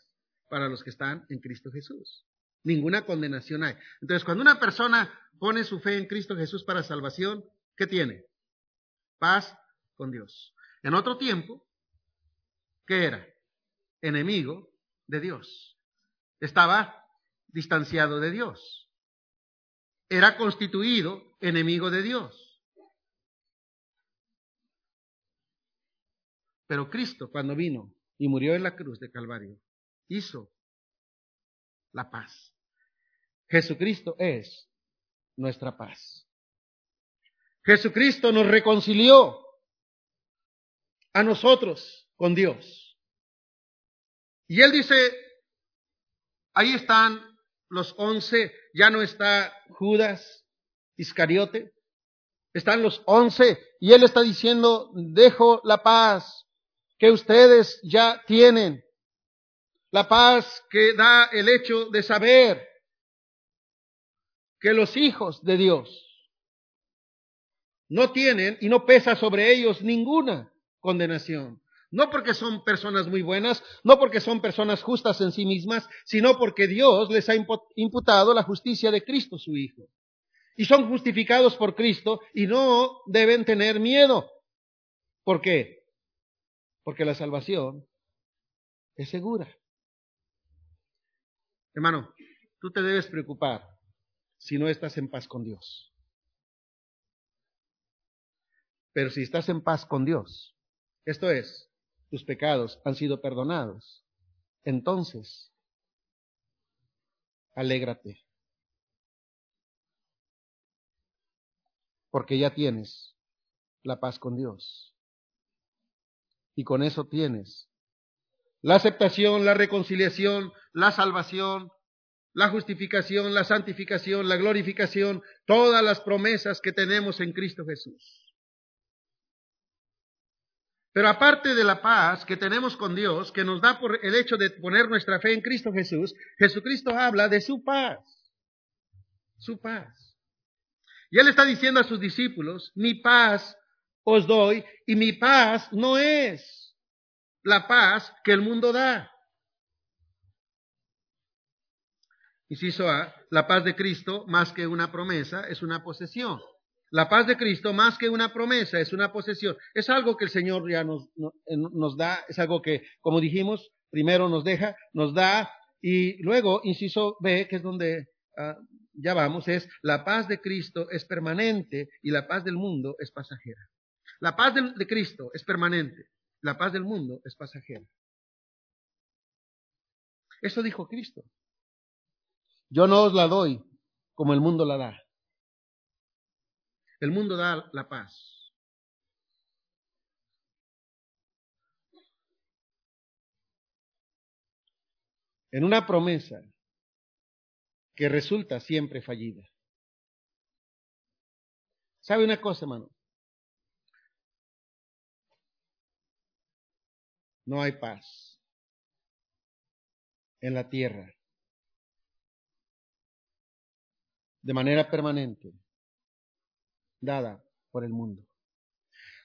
para los que están en Cristo Jesús. Ninguna condenación hay. Entonces, cuando una persona pone su fe en Cristo Jesús para salvación, ¿qué tiene? Paz con Dios. En otro tiempo, ¿qué era? Enemigo de Dios. Estaba distanciado de Dios. Era constituido enemigo de Dios. Pero Cristo, cuando vino y murió en la cruz de Calvario, hizo la paz. Jesucristo es nuestra paz. Jesucristo nos reconcilió a nosotros con Dios. Y él dice, ahí están los once, ya no está Judas Iscariote, están los once, y él está diciendo, dejo la paz que ustedes ya tienen, la paz que da el hecho de saber que los hijos de Dios no tienen y no pesa sobre ellos ninguna condenación. No porque son personas muy buenas, no porque son personas justas en sí mismas, sino porque Dios les ha imputado la justicia de Cristo, su Hijo. Y son justificados por Cristo y no deben tener miedo. ¿Por qué? Porque la salvación es segura. Hermano, tú te debes preocupar si no estás en paz con Dios. Pero si estás en paz con Dios, esto es, tus pecados han sido perdonados. Entonces, alégrate. Porque ya tienes la paz con Dios. Y con eso tienes la aceptación, la reconciliación, la salvación, la justificación, la santificación, la glorificación, todas las promesas que tenemos en Cristo Jesús. Pero aparte de la paz que tenemos con Dios, que nos da por el hecho de poner nuestra fe en Cristo Jesús, Jesucristo habla de su paz. Su paz. Y Él está diciendo a sus discípulos, mi paz os doy y mi paz no es la paz que el mundo da. Inciso A, la paz de Cristo, más que una promesa, es una posesión. La paz de Cristo, más que una promesa, es una posesión. Es algo que el Señor ya nos, nos da, es algo que, como dijimos, primero nos deja, nos da, y luego, inciso B, que es donde ah, ya vamos, es la paz de Cristo es permanente y la paz del mundo es pasajera. La paz de, de Cristo es permanente, la paz del mundo es pasajera. Eso dijo Cristo. Yo no os la doy como el mundo la da. El mundo da la paz. En una promesa que resulta siempre fallida. ¿Sabe una cosa, hermano? No hay paz en la tierra de manera permanente dada por el mundo.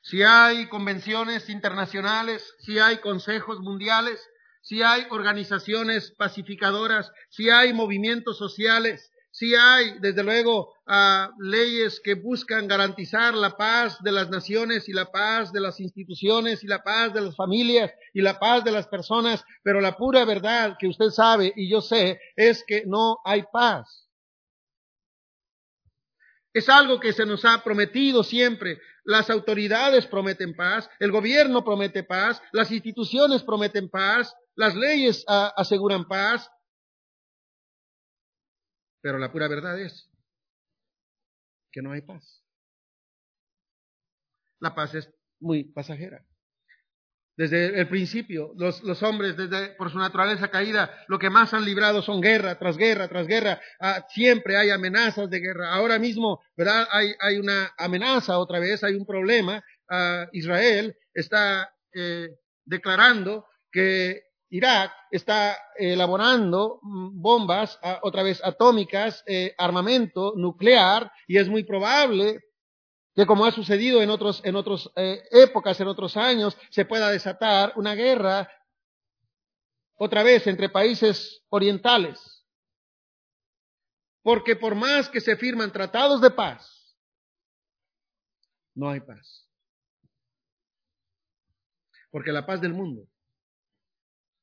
Si hay convenciones internacionales, si hay consejos mundiales, si hay organizaciones pacificadoras, si hay movimientos sociales, si hay, desde luego, ah, leyes que buscan garantizar la paz de las naciones y la paz de las instituciones y la paz de las familias y la paz de las personas, pero la pura verdad que usted sabe y yo sé es que no hay paz. Es algo que se nos ha prometido siempre. Las autoridades prometen paz, el gobierno promete paz, las instituciones prometen paz, las leyes aseguran paz. Pero la pura verdad es que no hay paz. La paz es muy pasajera. Desde el principio, los, hombres, desde, por su naturaleza caída, lo que más han librado son guerra tras guerra tras guerra. Ah, siempre hay amenazas de guerra. Ahora mismo, ¿verdad? Hay, hay una amenaza otra vez, hay un problema. Ah, Israel está eh, declarando que Irak está elaborando mm, bombas, ah, otra vez atómicas, eh, armamento nuclear, y es muy probable que como ha sucedido en otras en otros, eh, épocas, en otros años, se pueda desatar una guerra otra vez entre países orientales. Porque por más que se firman tratados de paz, no hay paz. Porque la paz del mundo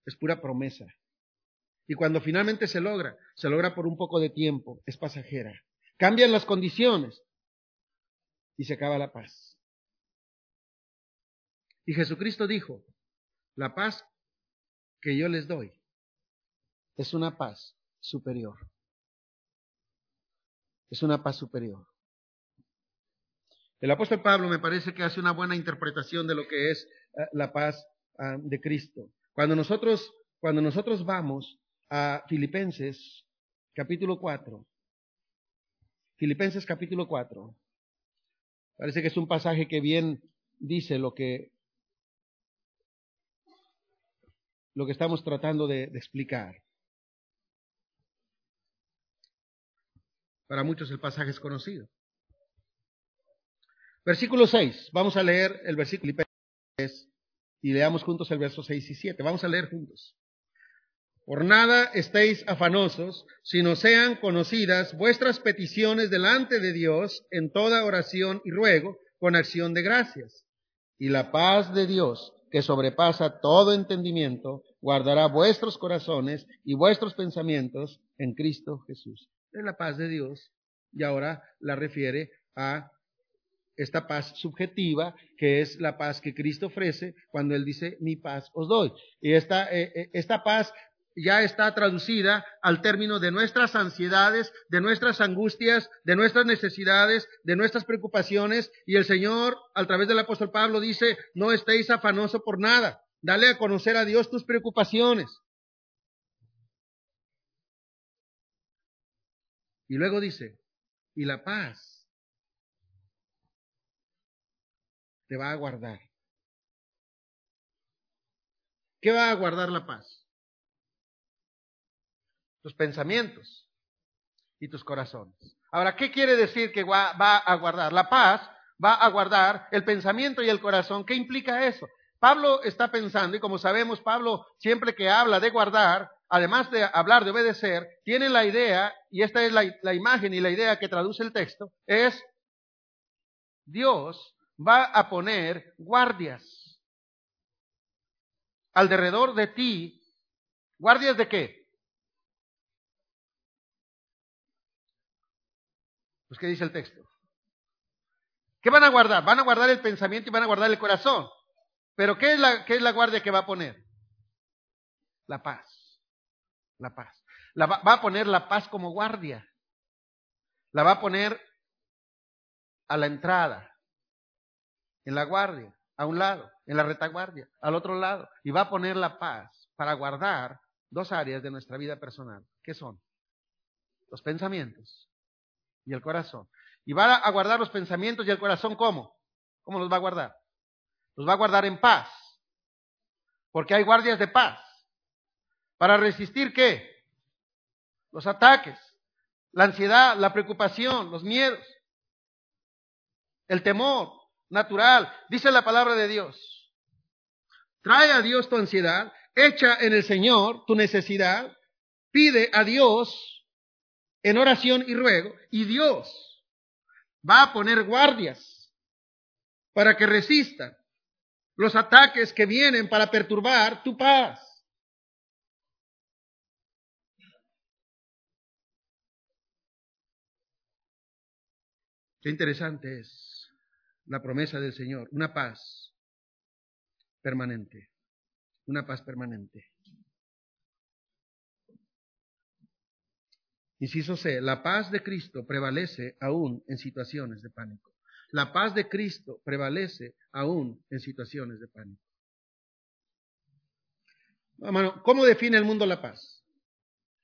es pura promesa. Y cuando finalmente se logra, se logra por un poco de tiempo, es pasajera. Cambian las condiciones, y se acaba la paz. Y Jesucristo dijo, la paz que yo les doy es una paz superior. Es una paz superior. El apóstol Pablo me parece que hace una buena interpretación de lo que es eh, la paz ah, de Cristo. Cuando nosotros, cuando nosotros vamos a Filipenses capítulo 4, Filipenses capítulo 4, Parece que es un pasaje que bien dice lo que, lo que estamos tratando de, explicar. Para muchos el pasaje es conocido. Versículo 6. Vamos a leer el versículo y leamos juntos el verso 6 y 7. Vamos a leer juntos. Por nada estéis afanosos, sino sean conocidas vuestras peticiones delante de Dios en toda oración y ruego con acción de gracias. Y la paz de Dios, que sobrepasa todo entendimiento, guardará vuestros corazones y vuestros pensamientos en Cristo Jesús. Es la paz de Dios y ahora la refiere a esta paz subjetiva, que es la paz que Cristo ofrece cuando Él dice, mi paz os doy. Y esta, eh, eh, esta paz ya está traducida al término de nuestras ansiedades, de nuestras angustias, de nuestras necesidades, de nuestras preocupaciones. Y el Señor, a través del apóstol Pablo, dice, no estéis afanoso por nada. Dale a conocer a Dios tus preocupaciones. Y luego dice, y la paz te va a guardar. ¿Qué va a guardar la paz? Tus pensamientos y tus corazones. Ahora, ¿qué quiere decir que va, a guardar? La paz va a guardar el pensamiento y el corazón. ¿Qué implica eso? Pablo está pensando, y como sabemos, Pablo siempre que habla de guardar, además de hablar de obedecer, tiene la idea, y esta es la, la imagen y la idea que traduce el texto, es Dios va a poner guardias alrededor de ti. ¿Guardias de qué? Pues, ¿qué dice el texto? ¿Qué van a guardar? Van a guardar el pensamiento y van a guardar el corazón. Pero ¿qué es la, qué es la guardia que va a poner? La paz. La paz. va a poner la paz como guardia. La va a poner a la entrada, en la guardia, a un lado, en la retaguardia, al otro lado, y va a poner la paz para guardar dos áreas de nuestra vida personal. ¿Qué son? Los pensamientos y el corazón. Y va a guardar los pensamientos y el corazón ¿cómo? ¿Cómo los va a guardar? Los va a guardar en paz. Porque hay guardias de paz. ¿Para resistir qué? Los ataques, la ansiedad, la preocupación, los miedos, el temor natural. Dice la palabra de Dios. Trae a Dios tu ansiedad, echa en el Señor tu necesidad, pide a Dios en oración y ruego, y Dios va a poner guardias para que resistan los ataques que vienen para perturbar tu paz. Qué interesante es la promesa del Señor, una paz permanente, una paz permanente. Inciso C, la paz de Cristo prevalece aún en situaciones de pánico. La paz de Cristo prevalece aún en situaciones de pánico. ¿cómo define el mundo la paz?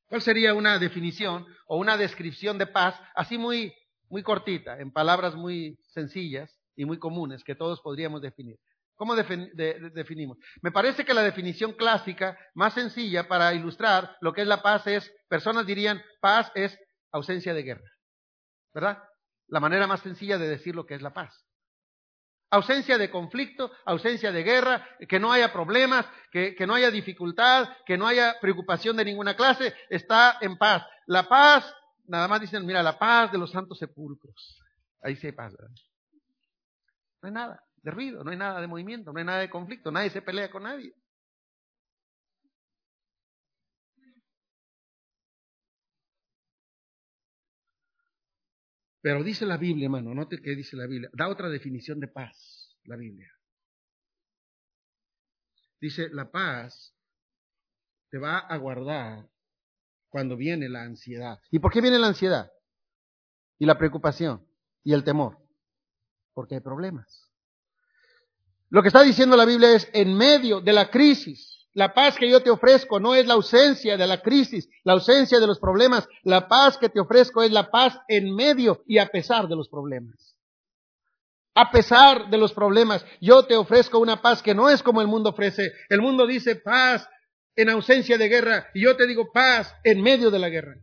¿Cuál sería una definición o una descripción de paz así muy, muy cortita, en palabras muy sencillas y muy comunes que todos podríamos definir? ¿Cómo definimos? Me parece que la definición clásica más sencilla para ilustrar lo que es la paz es, personas dirían, paz es ausencia de guerra. ¿Verdad? La manera más sencilla de decir lo que es la paz. Ausencia de conflicto, ausencia de guerra, que no haya problemas, que, que no haya dificultad, que no haya preocupación de ninguna clase, está en paz. La paz, nada más dicen, mira, la paz de los santos sepulcros. Ahí sí hay paz, ¿verdad? No hay nada no hay nada de movimiento, no hay nada de conflicto, nadie se pelea con nadie. Pero dice la Biblia, hermano, note que dice la Biblia, da otra definición de paz, la Biblia. Dice, la paz te va a guardar cuando viene la ansiedad. ¿Y por qué viene la ansiedad? Y la preocupación y el temor. Porque hay problemas. Lo que está diciendo la Biblia es, en medio de la crisis, la paz que yo te ofrezco no es la ausencia de la crisis, la ausencia de los problemas. La paz que te ofrezco es la paz en medio y a pesar de los problemas. A pesar de los problemas, yo te ofrezco una paz que no es como el mundo ofrece. El mundo dice paz en ausencia de guerra y yo te digo paz en medio de la guerra.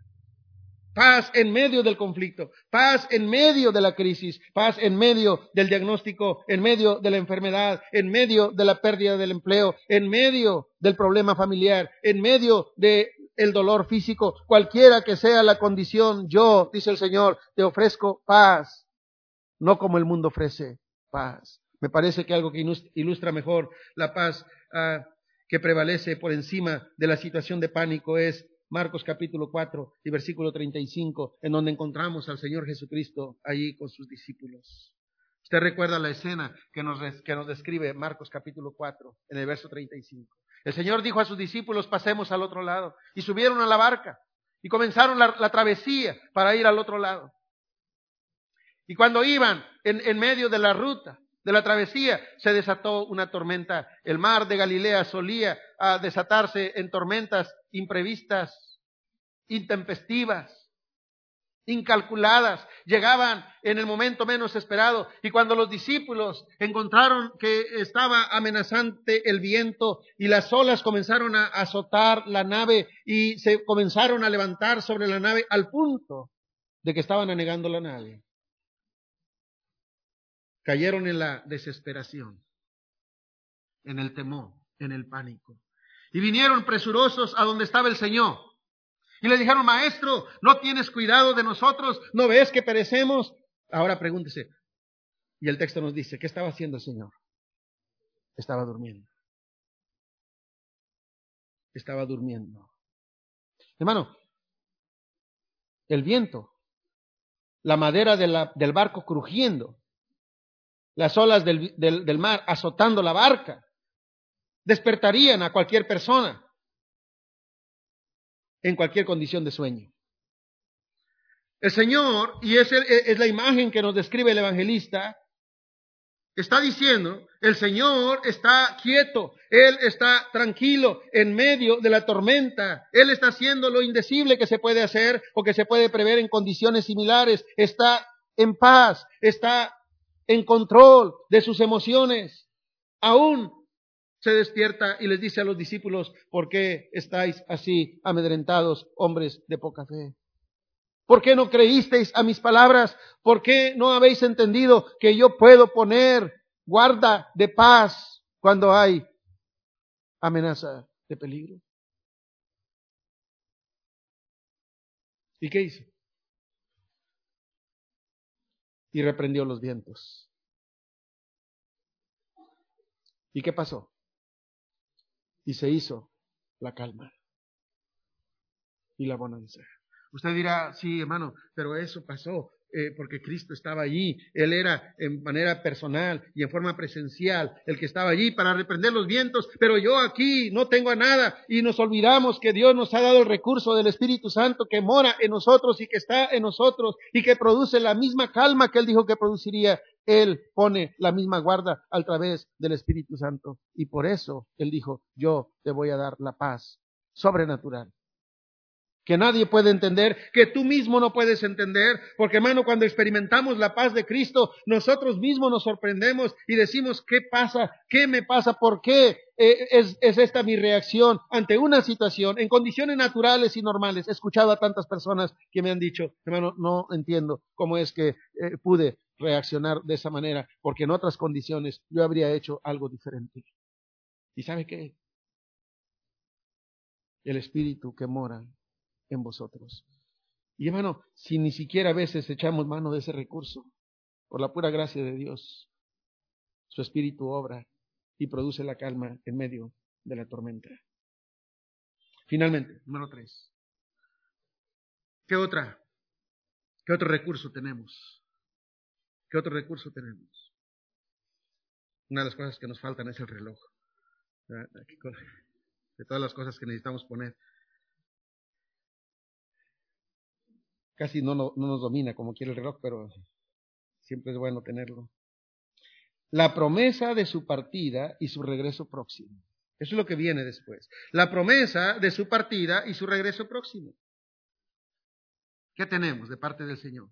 Paz en medio del conflicto, paz en medio de la crisis, paz en medio del diagnóstico, en medio de la enfermedad, en medio de la pérdida del empleo, en medio del problema familiar, en medio del dolor físico, cualquiera que sea la condición, yo, dice el Señor, te ofrezco paz, no como el mundo ofrece paz. Me parece que algo que ilustra mejor la paz ah, que prevalece por encima de la situación de pánico es Marcos capítulo 4 y versículo 35, en donde encontramos al Señor Jesucristo allí con sus discípulos. Usted recuerda la escena que nos, que nos describe Marcos capítulo 4 en el verso 35. El Señor dijo a sus discípulos, pasemos al otro lado. Y subieron a la barca y comenzaron la, travesía para ir al otro lado. Y cuando iban en, en medio de la ruta, de la travesía, se desató una tormenta. El mar de Galilea solía a desatarse en tormentas imprevistas, intempestivas, incalculadas, llegaban en el momento menos esperado. Y cuando los discípulos encontraron que estaba amenazante el viento y las olas comenzaron a azotar la nave y se comenzaron a levantar sobre la nave al punto de que estaban anegando la nave, cayeron en la desesperación, en el temor, en el pánico. Y vinieron presurosos a donde estaba el Señor. Y le dijeron, maestro, ¿no tienes cuidado de nosotros? ¿No ves que perecemos? Ahora pregúntese. Y el texto nos dice, ¿qué estaba haciendo el Señor? Estaba durmiendo. Estaba durmiendo. Hermano, el viento, la madera del barco crujiendo, las olas del mar azotando la barca, despertarían a cualquier persona en cualquier condición de sueño. El Señor, y es, es la imagen que nos describe el evangelista, está diciendo, el Señor está quieto, Él está tranquilo en medio de la tormenta, Él está haciendo lo indecible que se puede hacer o que se puede prever en condiciones similares, está en paz, está en control de sus emociones. Aún se despierta y les dice a los discípulos, ¿por qué estáis así amedrentados, hombres de poca fe? ¿Por qué no creísteis a mis palabras? ¿Por qué no habéis entendido que yo puedo poner guarda de paz cuando hay amenaza de peligro? ¿Y qué hizo? Y reprendió los vientos. ¿Y qué pasó? Y se hizo la calma y la bonanza. Usted dirá, sí, hermano, pero eso pasó eh, porque Cristo estaba allí. Él era en manera personal y en forma presencial el que estaba allí para reprender los vientos, pero yo aquí no tengo a nada y nos olvidamos que Dios nos ha dado el recurso del Espíritu Santo que mora en nosotros y que está en nosotros y que produce la misma calma que Él dijo que produciría. Él pone la misma guarda a través del Espíritu Santo y por eso Él dijo, yo te voy a dar la paz sobrenatural que nadie puede entender, que tú mismo no puedes entender, porque hermano, cuando experimentamos la paz de Cristo, nosotros mismos nos sorprendemos y decimos, ¿qué pasa? ¿Qué me pasa? ¿Por qué eh, es, esta mi reacción ante una situación en condiciones naturales y normales? He escuchado a tantas personas que me han dicho, hermano, no entiendo cómo es que eh, pude reaccionar de esa manera, porque en otras condiciones yo habría hecho algo diferente. ¿Y sabe qué? El espíritu que mora en vosotros. Y hermano, si ni siquiera a veces echamos mano de ese recurso, por la pura gracia de Dios, su espíritu obra y produce la calma en medio de la tormenta. Finalmente, número tres. ¿Qué otra? ¿Qué otro recurso tenemos? ¿Qué otro recurso tenemos? Una de las cosas que nos faltan es el reloj. De todas las cosas que necesitamos poner. Casi no, no, nos domina como quiere el reloj, pero siempre es bueno tenerlo. La promesa de su partida y su regreso próximo. Eso es lo que viene después. La promesa de su partida y su regreso próximo. ¿Qué tenemos de parte del Señor?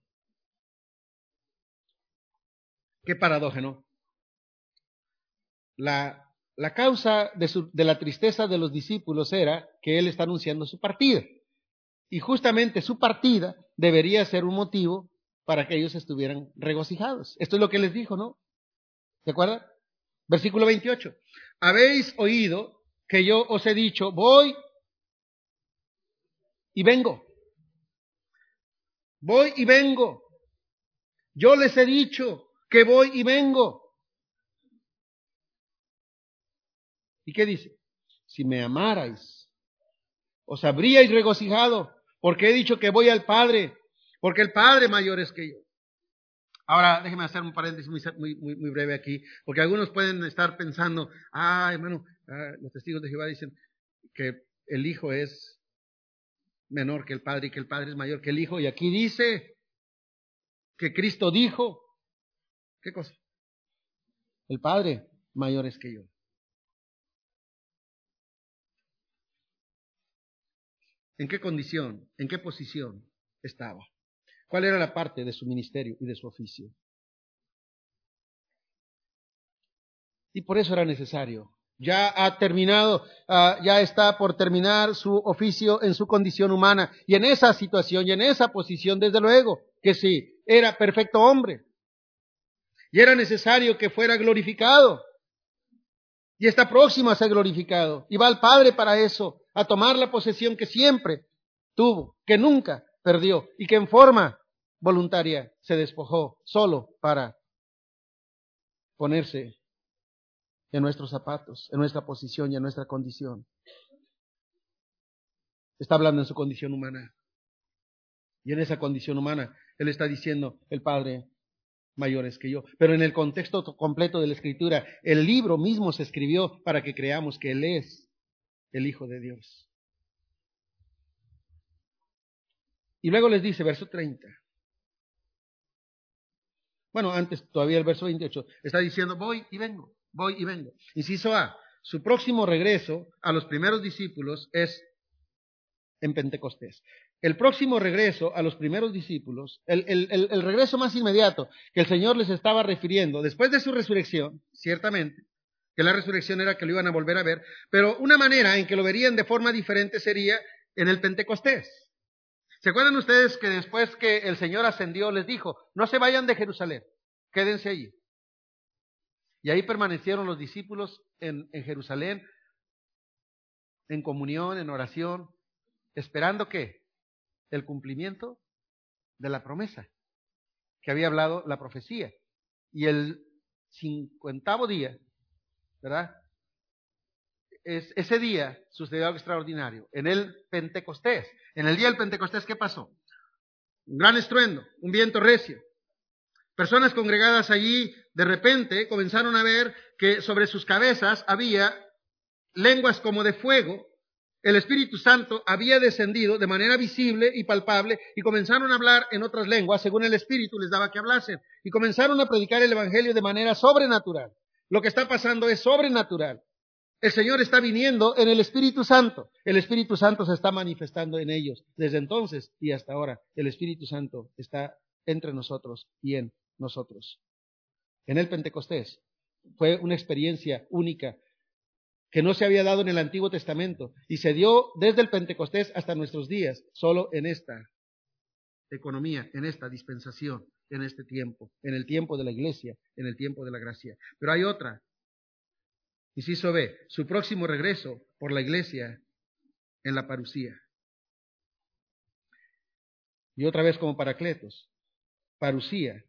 Qué paradoja, ¿no? La, la causa de, su, de la tristeza de los discípulos era que Él está anunciando su partida. Y justamente su partida debería ser un motivo para que ellos estuvieran regocijados. Esto es lo que les dijo, ¿no? ¿Se acuerdan? Versículo 28. Habéis oído que yo os he dicho, voy y vengo. Voy y vengo. Yo les he dicho que voy y vengo. ¿Y qué dice? Si me amarais, os habríais regocijado porque he dicho que voy al Padre, porque el Padre mayor es que yo. Ahora, déjeme hacer un paréntesis muy, muy, muy breve aquí, porque algunos pueden estar pensando, ah, hermano, ah, los testigos de Jehová dicen que el Hijo es menor que el Padre y que el Padre es mayor que el Hijo, y aquí dice que Cristo dijo, ¿qué cosa? El Padre mayor es que yo. ¿En qué condición, en qué posición estaba? ¿Cuál era la parte de su ministerio y de su oficio? Y por eso era necesario. Ya ha terminado, ah, ya está por terminar su oficio en su condición humana. Y en esa situación y en esa posición, desde luego, que sí, era perfecto hombre. Y era necesario que fuera glorificado. Y está próximo a ser glorificado. Y va al Padre para eso a tomar la posesión que siempre tuvo, que nunca perdió y que en forma voluntaria se despojó solo para ponerse en nuestros zapatos, en nuestra posición y en nuestra condición. Está hablando en su condición humana. Y en esa condición humana, Él está diciendo, el Padre mayor es que yo. Pero en el contexto completo de la Escritura, el libro mismo se escribió para que creamos que Él es el Hijo de Dios. Y luego les dice, verso 30, Bueno, antes todavía el verso 28 está diciendo, voy y vengo, voy y vengo. Inciso A, su próximo regreso a los primeros discípulos es en Pentecostés. El próximo regreso a los primeros discípulos, el, regreso más inmediato que el Señor les estaba refiriendo, después de su resurrección, ciertamente, que la resurrección era que lo iban a volver a ver, pero una manera en que lo verían de forma diferente sería en el Pentecostés. ¿Se acuerdan ustedes que después que el Señor ascendió les dijo, no se vayan de Jerusalén, quédense allí? Y ahí permanecieron los discípulos en, en Jerusalén, en comunión, en oración, esperando qué? El cumplimiento de la promesa que había hablado la profecía. Y el cincuentavo día, ¿verdad? Es, ese día sucedió algo extraordinario. En el Pentecostés, en el día del Pentecostés, ¿qué pasó? Un gran estruendo, un viento recio. Personas congregadas allí de repente comenzaron a ver que sobre sus cabezas había lenguas como de fuego. El Espíritu Santo había descendido de manera visible y palpable y comenzaron a hablar en otras lenguas según el Espíritu les daba que hablasen. Y comenzaron a predicar el Evangelio de manera sobrenatural. Lo que está pasando es sobrenatural. El Señor está viniendo en el Espíritu Santo. El Espíritu Santo se está manifestando en ellos. Desde entonces y hasta ahora, el Espíritu Santo está entre nosotros y en nosotros. En el Pentecostés fue una experiencia única que no se había dado en el Antiguo Testamento y se dio desde el Pentecostés hasta nuestros días, solo en esta economía, en esta dispensación, en este tiempo, en el tiempo de la iglesia, en el tiempo de la gracia. Pero hay otra Inciso B, su próximo regreso por la iglesia en la parucía. Y otra vez como paracletos, parucía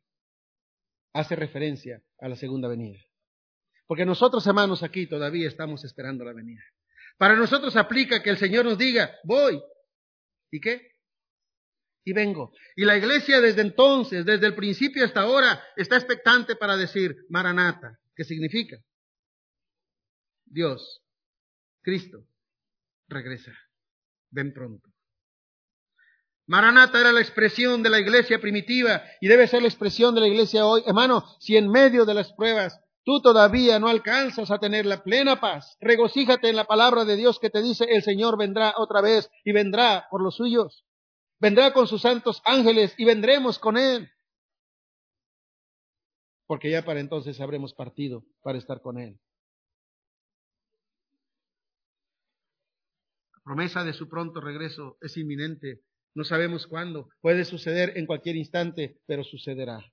hace referencia a la segunda venida. Porque nosotros, hermanos, aquí todavía estamos esperando la venida. Para nosotros aplica que el Señor nos diga, voy. ¿Y qué? Y vengo. Y la iglesia desde entonces, desde el principio hasta ahora, está expectante para decir, Maranata, ¿qué significa? Dios, Cristo, regresa. Ven pronto. Maranata era la expresión de la iglesia primitiva y debe ser la expresión de la iglesia hoy. Hermano, si en medio de las pruebas tú todavía no alcanzas a tener la plena paz, regocíjate en la palabra de Dios que te dice el Señor vendrá otra vez y vendrá por los suyos. Vendrá con sus santos ángeles y vendremos con Él. Porque ya para entonces habremos partido para estar con Él. promesa de su pronto regreso es inminente. No sabemos cuándo. Puede suceder en cualquier instante, pero sucederá.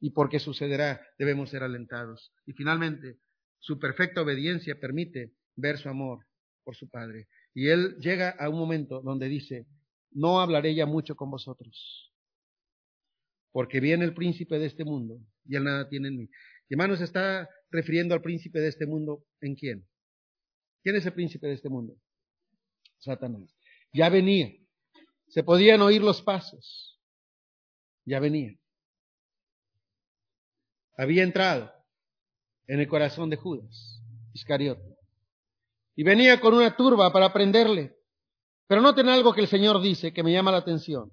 Y porque sucederá, debemos ser alentados. Y finalmente, su perfecta obediencia permite ver su amor por su Padre. Y Él llega a un momento donde dice, no hablaré ya mucho con vosotros, porque viene el príncipe de este mundo y Él nada tiene en mí. Y hermanos, está refiriendo al príncipe de este mundo en quién? ¿Quién es el príncipe de este mundo? Satanás. Ya venía. Se podían oír los pasos. Ya venía. Había entrado en el corazón de Judas, Iscariote. Y venía con una turba para prenderle. Pero noten algo que el Señor dice que me llama la atención.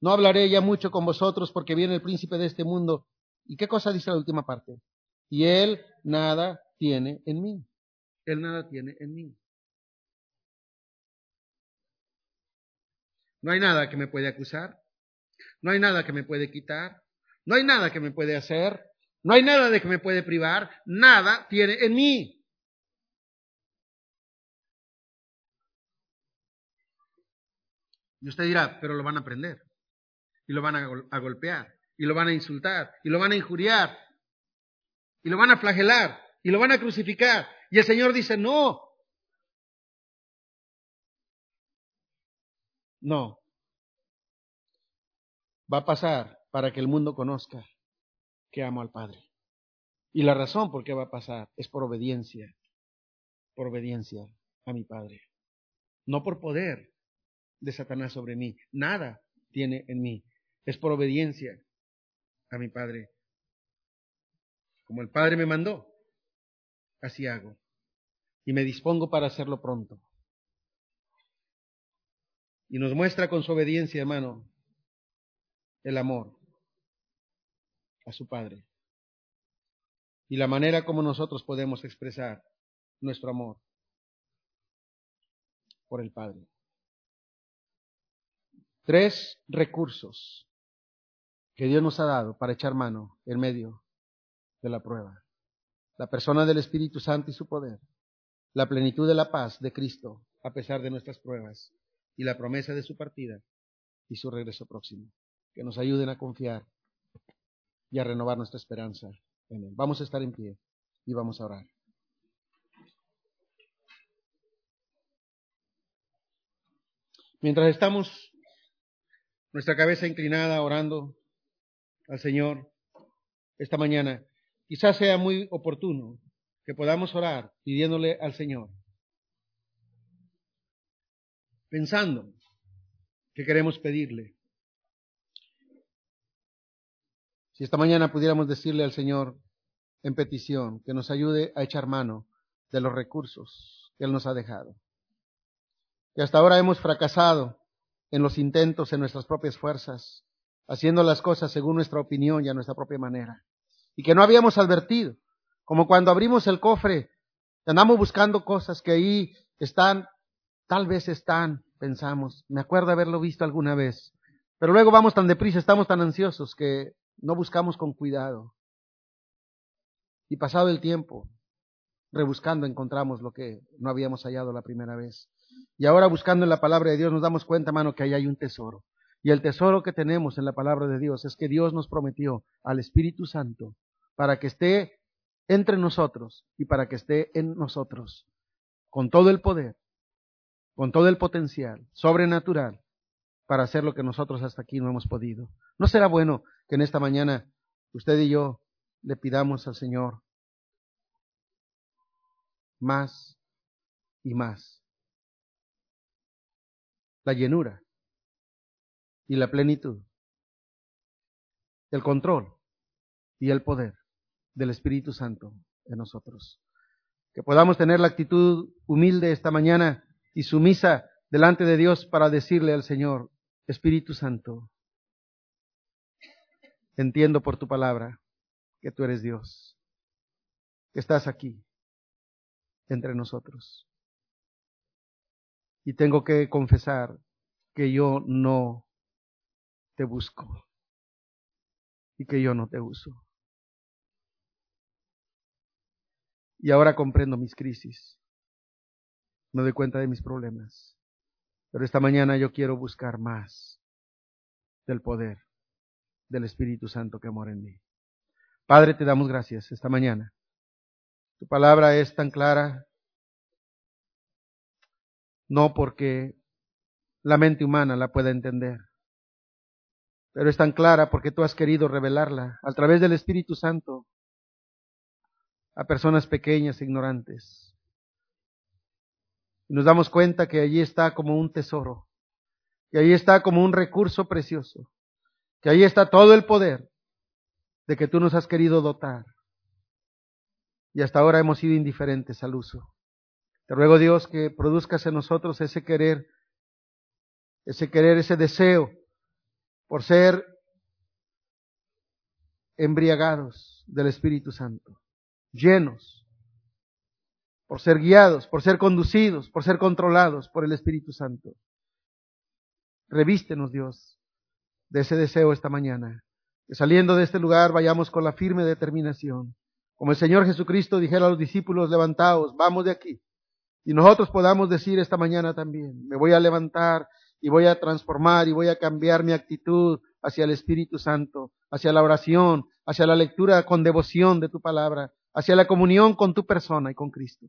No hablaré ya mucho con vosotros porque viene el príncipe de este mundo. ¿Y qué cosa dice la última parte? Y él nada tiene en mí. Él nada tiene en mí. No hay nada que me puede acusar. No hay nada que me puede quitar. No hay nada que me puede hacer. No hay nada de que me puede privar. Nada tiene en mí. Y usted dirá, pero lo van a aprender. Y lo van a, a golpear. Y lo van a insultar. Y lo van a injuriar. Y lo van a flagelar. Y lo van a crucificar. Y el Señor dice, no, No. Va a pasar para que el mundo conozca que amo al Padre. Y la razón por qué va a pasar es por obediencia, por obediencia a mi Padre. No por poder de Satanás sobre mí. Nada tiene en mí. Es por obediencia a mi Padre. Como el Padre me mandó, así hago. Y me dispongo para hacerlo pronto. Y nos muestra con su obediencia, hermano, el amor. A su Padre. Y la manera como nosotros podemos expresar nuestro amor por el Padre. Tres recursos que Dios nos ha dado para echar mano en medio de la prueba. La persona del Espíritu Santo y su poder. La plenitud de la paz de Cristo a pesar de nuestras pruebas. Y la promesa de su partida y su regreso próximo. Que nos ayuden a confiar y a renovar nuestra esperanza. Vamos a estar en pie y vamos a orar. Mientras estamos nuestra cabeza inclinada orando al Señor esta mañana, quizás sea muy oportuno que podamos orar pidiéndole al Señor, pensando que queremos pedirle. Esta mañana pudiéramos decirle al Señor en petición que nos ayude a echar mano de los recursos que Él nos ha dejado, que hasta ahora hemos fracasado en los intentos, en nuestras propias fuerzas, haciendo las cosas según nuestra opinión y a nuestra propia manera. Y que no habíamos advertido, como cuando abrimos el cofre, andamos buscando cosas que ahí están, tal vez están, pensamos. Me acuerdo haberlo visto alguna vez. Pero luego vamos tan deprisa, estamos tan ansiosos que no buscamos con cuidado. Y pasado el tiempo, rebuscando encontramos lo que no habíamos hallado la primera vez. Y ahora buscando en la palabra de Dios nos damos cuenta, hermano, que ahí hay un tesoro. Y el tesoro que tenemos en la palabra de Dios es que Dios nos prometió al Espíritu Santo para que esté entre nosotros y para que esté en nosotros con todo el poder, con todo el potencial sobrenatural para hacer lo que nosotros hasta aquí no hemos podido. ¿No será bueno que en esta mañana usted y yo le pidamos al Señor más y más la llenura y la plenitud, el control y el poder del Espíritu Santo en nosotros. Que podamos tener la actitud humilde esta mañana y sumisa delante de Dios para decirle al Señor, Espíritu Santo, entiendo por tu palabra que tú eres Dios, que estás aquí entre nosotros. Y tengo que confesar que yo no te busco y que yo no te uso. Y ahora comprendo mis crisis. Me doy cuenta de mis problemas. Pero esta mañana yo quiero buscar más del poder del Espíritu Santo que mora en mí. Padre, te damos gracias esta mañana. Tu palabra es tan clara, no porque la mente humana la pueda entender, pero es tan clara porque tú has querido revelarla a través del Espíritu Santo a personas pequeñas e ignorantes. Nos damos cuenta que allí está como un tesoro, que allí está como un recurso precioso, que allí está todo el poder de que tú nos has querido dotar. Y hasta ahora hemos sido indiferentes al uso. Te ruego, Dios, que produzcas en nosotros ese querer, ese querer, ese deseo por ser embriagados del Espíritu Santo, llenos, por ser guiados, por ser conducidos, por ser controlados por el Espíritu Santo. Revístenos, Dios, de ese deseo esta mañana, que saliendo de este lugar vayamos con la firme determinación, como el Señor Jesucristo dijera a los discípulos, levantaos, vamos de aquí y nosotros podamos decir esta mañana también, me voy a levantar y voy a transformar y voy a cambiar mi actitud hacia el Espíritu Santo, hacia la oración, hacia la lectura con devoción de tu palabra, hacia la comunión con tu persona y con Cristo.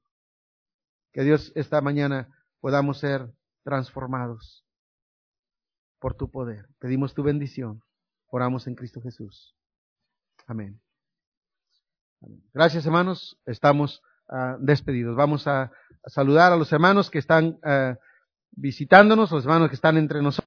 Que Dios esta mañana podamos ser transformados por tu poder. Pedimos tu bendición. Oramos en Cristo Jesús. Amén. Gracias hermanos. Estamos uh, despedidos. Vamos a, saludar a los hermanos que están uh, visitándonos, los hermanos que están entre nosotros.